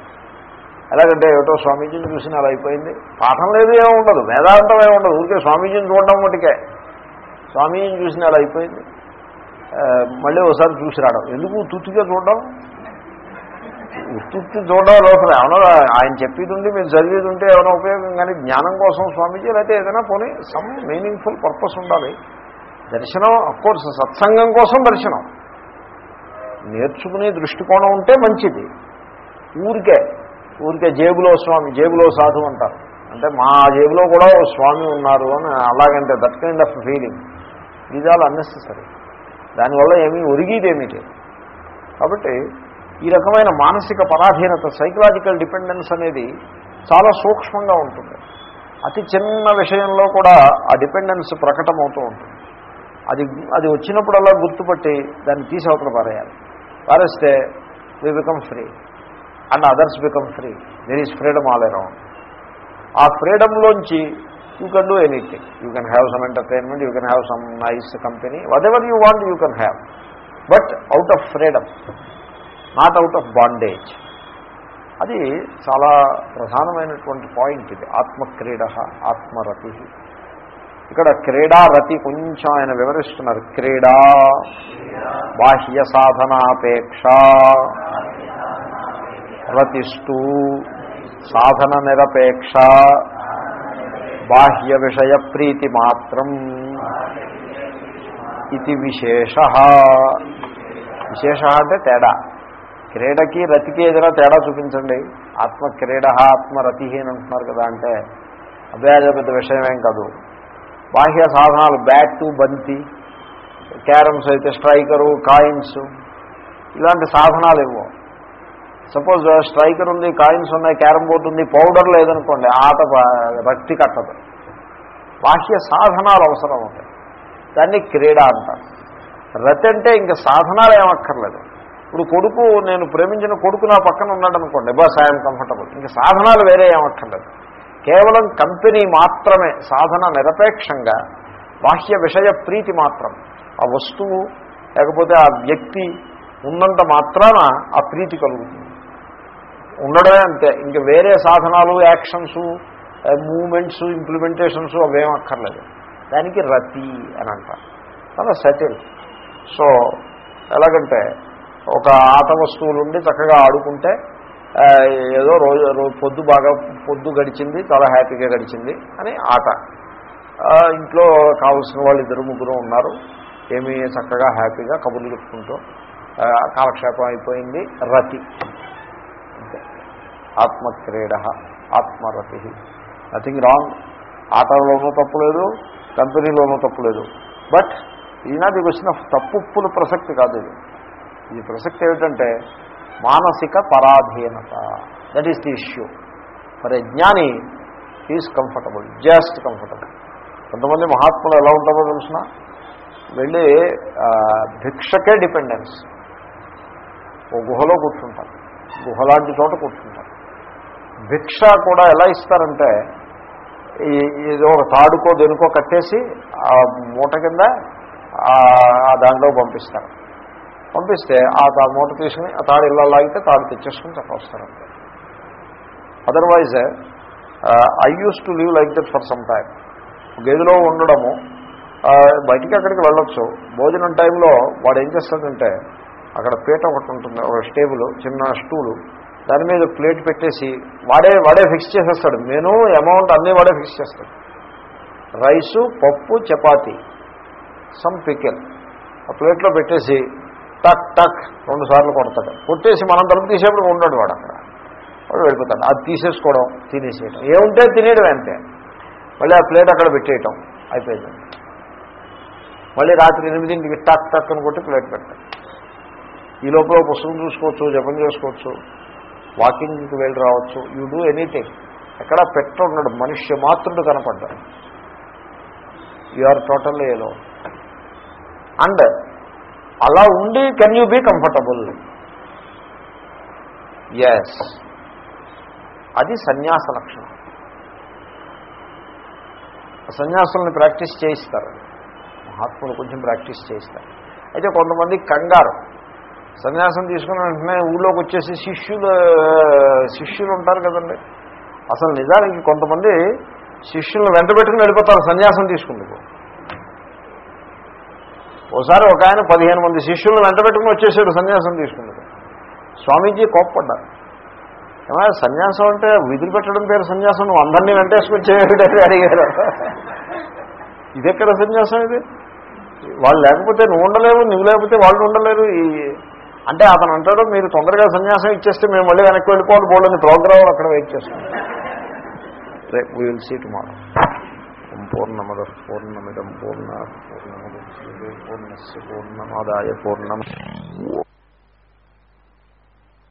ఎలాగంటే ఏటో స్వామీజీని చూసిన అలా అయిపోయింది. పాఠం లేదు ఏమి ఉండదు వేదాంతం ఏమి ఉండదు. ఊరికే స్వామీజీని చూడడం మటుకే స్వామి ఏం చూసిన అలా అయిపోయింది. మళ్ళీ ఒకసారి చూసి రావడం. ఎందుకు తుత్తుగా చూడడం? ఉత్తుత్తి చూడడం లోపల. ఏమన్నా ఆయన చెప్పేది ఉండి మీరు చదివేది ఉంటే ఏమైనా ఉపయోగం? కానీ జ్ఞానం కోసం స్వామీజీ లేకపోతే ఏదైనా పోనీ సమ్ మీనింగ్ఫుల్ పర్పస్ ఉండాలి. దర్శనం కోర్స్ సత్సంగం కోసం దర్శనం. నేర్చుకునే దృష్టికోణం ఉంటే మంచిది. ఊరికే ఊరికే జేబులో స్వామి జేబులో సాధు అంటారు. అంటే మా జేబులో కూడా స్వామి ఉన్నారు అని అలాగంటే దట్ కైండ్ ఆఫ్ ఫీలింగ్ ఇది ఆల్ అన్నెసెసరీ దానివల్ల ఏమీ ఒరిగేదేమీ లేదు. కాబట్టి ఈ రకమైన మానసిక పరాధీనత సైకలాజికల్ డిపెండెన్స్ అనేది చాలా సూక్ష్మంగా ఉంటుంది. అతి చిన్న విషయంలో కూడా ఆ డిపెండెన్స్ ప్రకటమవుతూ ఉంటుంది. అది అది వచ్చినప్పుడల్లా గుర్తుపట్టి దాన్ని తీసి అవతల పారేయాలి. పారేస్తే we become free and others become free there is freedom all around ఆ ఫ్రీడంలోంచి you can do anything you can have some entertainment you can have some nice company whatever you want you can have but out of freedom not out of bondage అది చాలా ప్రధానమైనటువంటి point ఇది. ఆత్మక్రీడ ఆత్మరతి. ఇక్కడ క్రీడారతి కొంచెం ఆయన వివరిస్తున్నారు. క్రీడా బాహ్య సాధనాపేక్ష. రతిస్తూ సాధన నిరపేక్ష. బాహ్య విషయ ప్రీతి మాత్రం ఇది విశేష. విశేష అంటే తేడా. క్రీడకి రతికి ఏదైనా తేడా చూపించండి. ఆత్మ క్రీడ ఆత్మరతి అని అంటున్నారు కదా అంటే అభ్యాస పెద్ద విషయం కాదు. బాహ్య సాధనాలు బ్యాట్ బంతి క్యారమ్స్ అయితే స్ట్రైకరు కాయిన్స్ ఇలాంటి సాధనాలు ఇవ్వవు సపోజ్ స్ట్రైకర్ ఉంది కాయిన్స్ ఉన్నాయి క్యారమ్ బోర్డు ఉంది పౌడర్ లేదనుకోండి ఆట రక్తి కట్టదు. బాహ్య సాధనాలు అవసరం ఉంటాయి. దాన్ని క్రీడ అంటారు. రతి అంటే ఇంకా సాధనాలు ఏమక్కర్లేదు. ఇప్పుడు కొడుకు నేను ప్రేమించిన కొడుకు నా పక్కన ఉన్నాడు అనుకోండి బస్ ఐఎమ్ కంఫర్టబుల్ ఇంకా సాధనాలు వేరే ఏమక్కర్లేదు. కేవలం కంపెనీ మాత్రమే సాధన నిరపేక్షంగా బాహ్య విషయ ప్రీతి మాత్రం ఆ వస్తువు లేకపోతే ఆ వ్యక్తి ఉన్నంత మాత్రాన ఆ ప్రీతి కలుగుతుంది. ఉండడమే అంతే. ఇంక వేరే సాధనాలు యాక్షన్స్ మూమెంట్స్ ఇంప్లిమెంటేషన్స్ అవేం అక్కర్లేదు. దానికి రతి అని అంటారు. చాలా సెటిల్. సో ఎలాగంటే ఒక ఆట వస్తువులు ఉండి చక్కగా ఆడుకుంటే ఏదో రోజు రోజు పొద్దు బాగా పొద్దు గడిచింది చాలా హ్యాపీగా గడిచింది అని ఆట. ఇంట్లో కావలసిన వాళ్ళు ఇద్దరు ముగ్గురు ఉన్నారు. ఏమీ చక్కగా హ్యాపీగా కబుర్లు చెప్పుకుంటూ కాలక్షేపం అయిపోయింది. రతి. ఆత్మక్రీడ ఆత్మరతి. నథింగ్ రాంగ్ ఆటలోనూ తప్పు లేదు కంపెనీలోనూ తప్పు లేదు. బట్ ఈనాటి వచ్చిన తప్పుప్పుల ప్రసక్తి కాదు ఇది. ఈ ప్రసక్తి ఏమిటంటే మానసిక పరాధీనత. దట్ ఈస్ ది ఇష్యూ మరి జ్ఞాని ఈజ్ కంఫర్టబుల్ జస్ట్ కంఫర్టబుల్ కొంతమంది మహాత్ములు ఎలా ఉంటారో తెలిసిన? వెళ్ళి భిక్షకే డిపెండెన్స్ ఓ గుహలో కూర్చుంటారు. గుహలాంటి చోట కూర్చుంటారు. భిక్ష కూడా ఎలా ఇస్తారంటే ఈ- ఏదో ఒక తాడుకో దేనికో కట్టేసి ఆ మూట కింద ఆ- దాంట్లో పంపిస్తారు. పంపిస్తే ఆ తా మూట తీసుకుని ఆ తాడు ఇలా లాగితే తాడు తెచ్చేసుకుని చెప్పొస్తారు otherwise I used to live like that for some time గదిలో ఉండడము బయటికి అక్కడికి వెళ్ళొచ్చు. భోజనం టైంలో వాడు ఏం చేస్తాడంటే అక్కడ పీట ఒకటి ఉంటుంది ఒక స్టేబుల్ చిన్న స్టూలు. దాని మీద ప్లేట్ పెట్టేసి వాడే వాడే ఫిక్స్ చేసేస్తాడు. మెను అమౌంట్ అన్నీ వాడే ఫిక్స్ చేస్తాడు. రైసు పప్పు చపాతీ సమ్ పికెల్ ఆ ప్లేట్లో పెట్టేసి టక్ టక్ రెండు సార్లు కొడతాడు. కొట్టేసి మనం తలుపు తీసేప్పుడు ఉండడు వాడు అక్కడ. వాడు వెళ్ళిపోతాడు. అది తీసేసుకోవడం తినేసేయటం. ఏముంటే తినేయడం అంతే. మళ్ళీ ఆ ప్లేట్ అక్కడ పెట్టేయటం అయిపోయింది. మళ్ళీ రాత్రి ఎనిమిదింటికి టక్ టక్ అని కొట్టి ప్లేట్ పెడతాడు ఈ లోపల పుస్తకం చూసుకోవచ్చు జపం చేసుకోవచ్చు. వాకింగ్కి వెళ్ళి రావచ్చు. You do anything. ఎక్కడ పెట్ట ఉండడు. మనుష్య మాత్రుడు కనపడ్డాడు. You are total alone and అలా ఉండి can you be comfortable? Yes అది సన్యాస లక్షణం. సన్యాసులను ప్రాక్టీస్ చేయిస్తారు. మహాత్ములు కొంచెం ప్రాక్టీస్ చేయిస్తారు. అయితే కొంతమంది కంగారు. సన్యాసం తీసుకున్న వెంటనే ఊళ్ళోకి వచ్చేసి శిష్యులు శిష్యులు ఉంటారు కదండి. అసలు నిజానికి కొంతమంది శిష్యులను వెంట పెట్టుకుని వెళ్ళిపోతారు సన్యాసం తీసుకుందుకు. ఓసారి ఒక ఆయన పదిహేను మంది శిష్యులను వెంట పెట్టుకుని వచ్చేసాడు సన్యాసం తీసుకుందుకు. స్వామీజీ కోప్పడ్డారు. ఏమైనా సన్యాసం అంటే విధులు పెట్టడం పేరు సన్యాసం నువ్వు అందరినీ వెంటేసుకొచ్చేటట్టు అడిగారు. ఇదెక్కడ సన్యాసం ఇది? వాళ్ళు లేకపోతే నువ్వు ఉండలేవు నువ్వు లేకపోతే వాళ్ళు ఉండలేరు. ఈ అంటే అతను అంటాడు మీరు తొందరగా సన్యాసం ఇచ్చేస్తే మేము మళ్ళీ వెనక్కి వెళ్ళిపోవాలి బోర్డని ప్రోగ్రామ్ అక్కడ వెయిట్ చేస్తున్నాం రేపు వీ విల్ సీ టుమారో పూర్ణమద పూర్ణమిదం పూర్ణ పూర్ణముద పూర్ణస్ పూర్ణమాదాయ పూర్ణం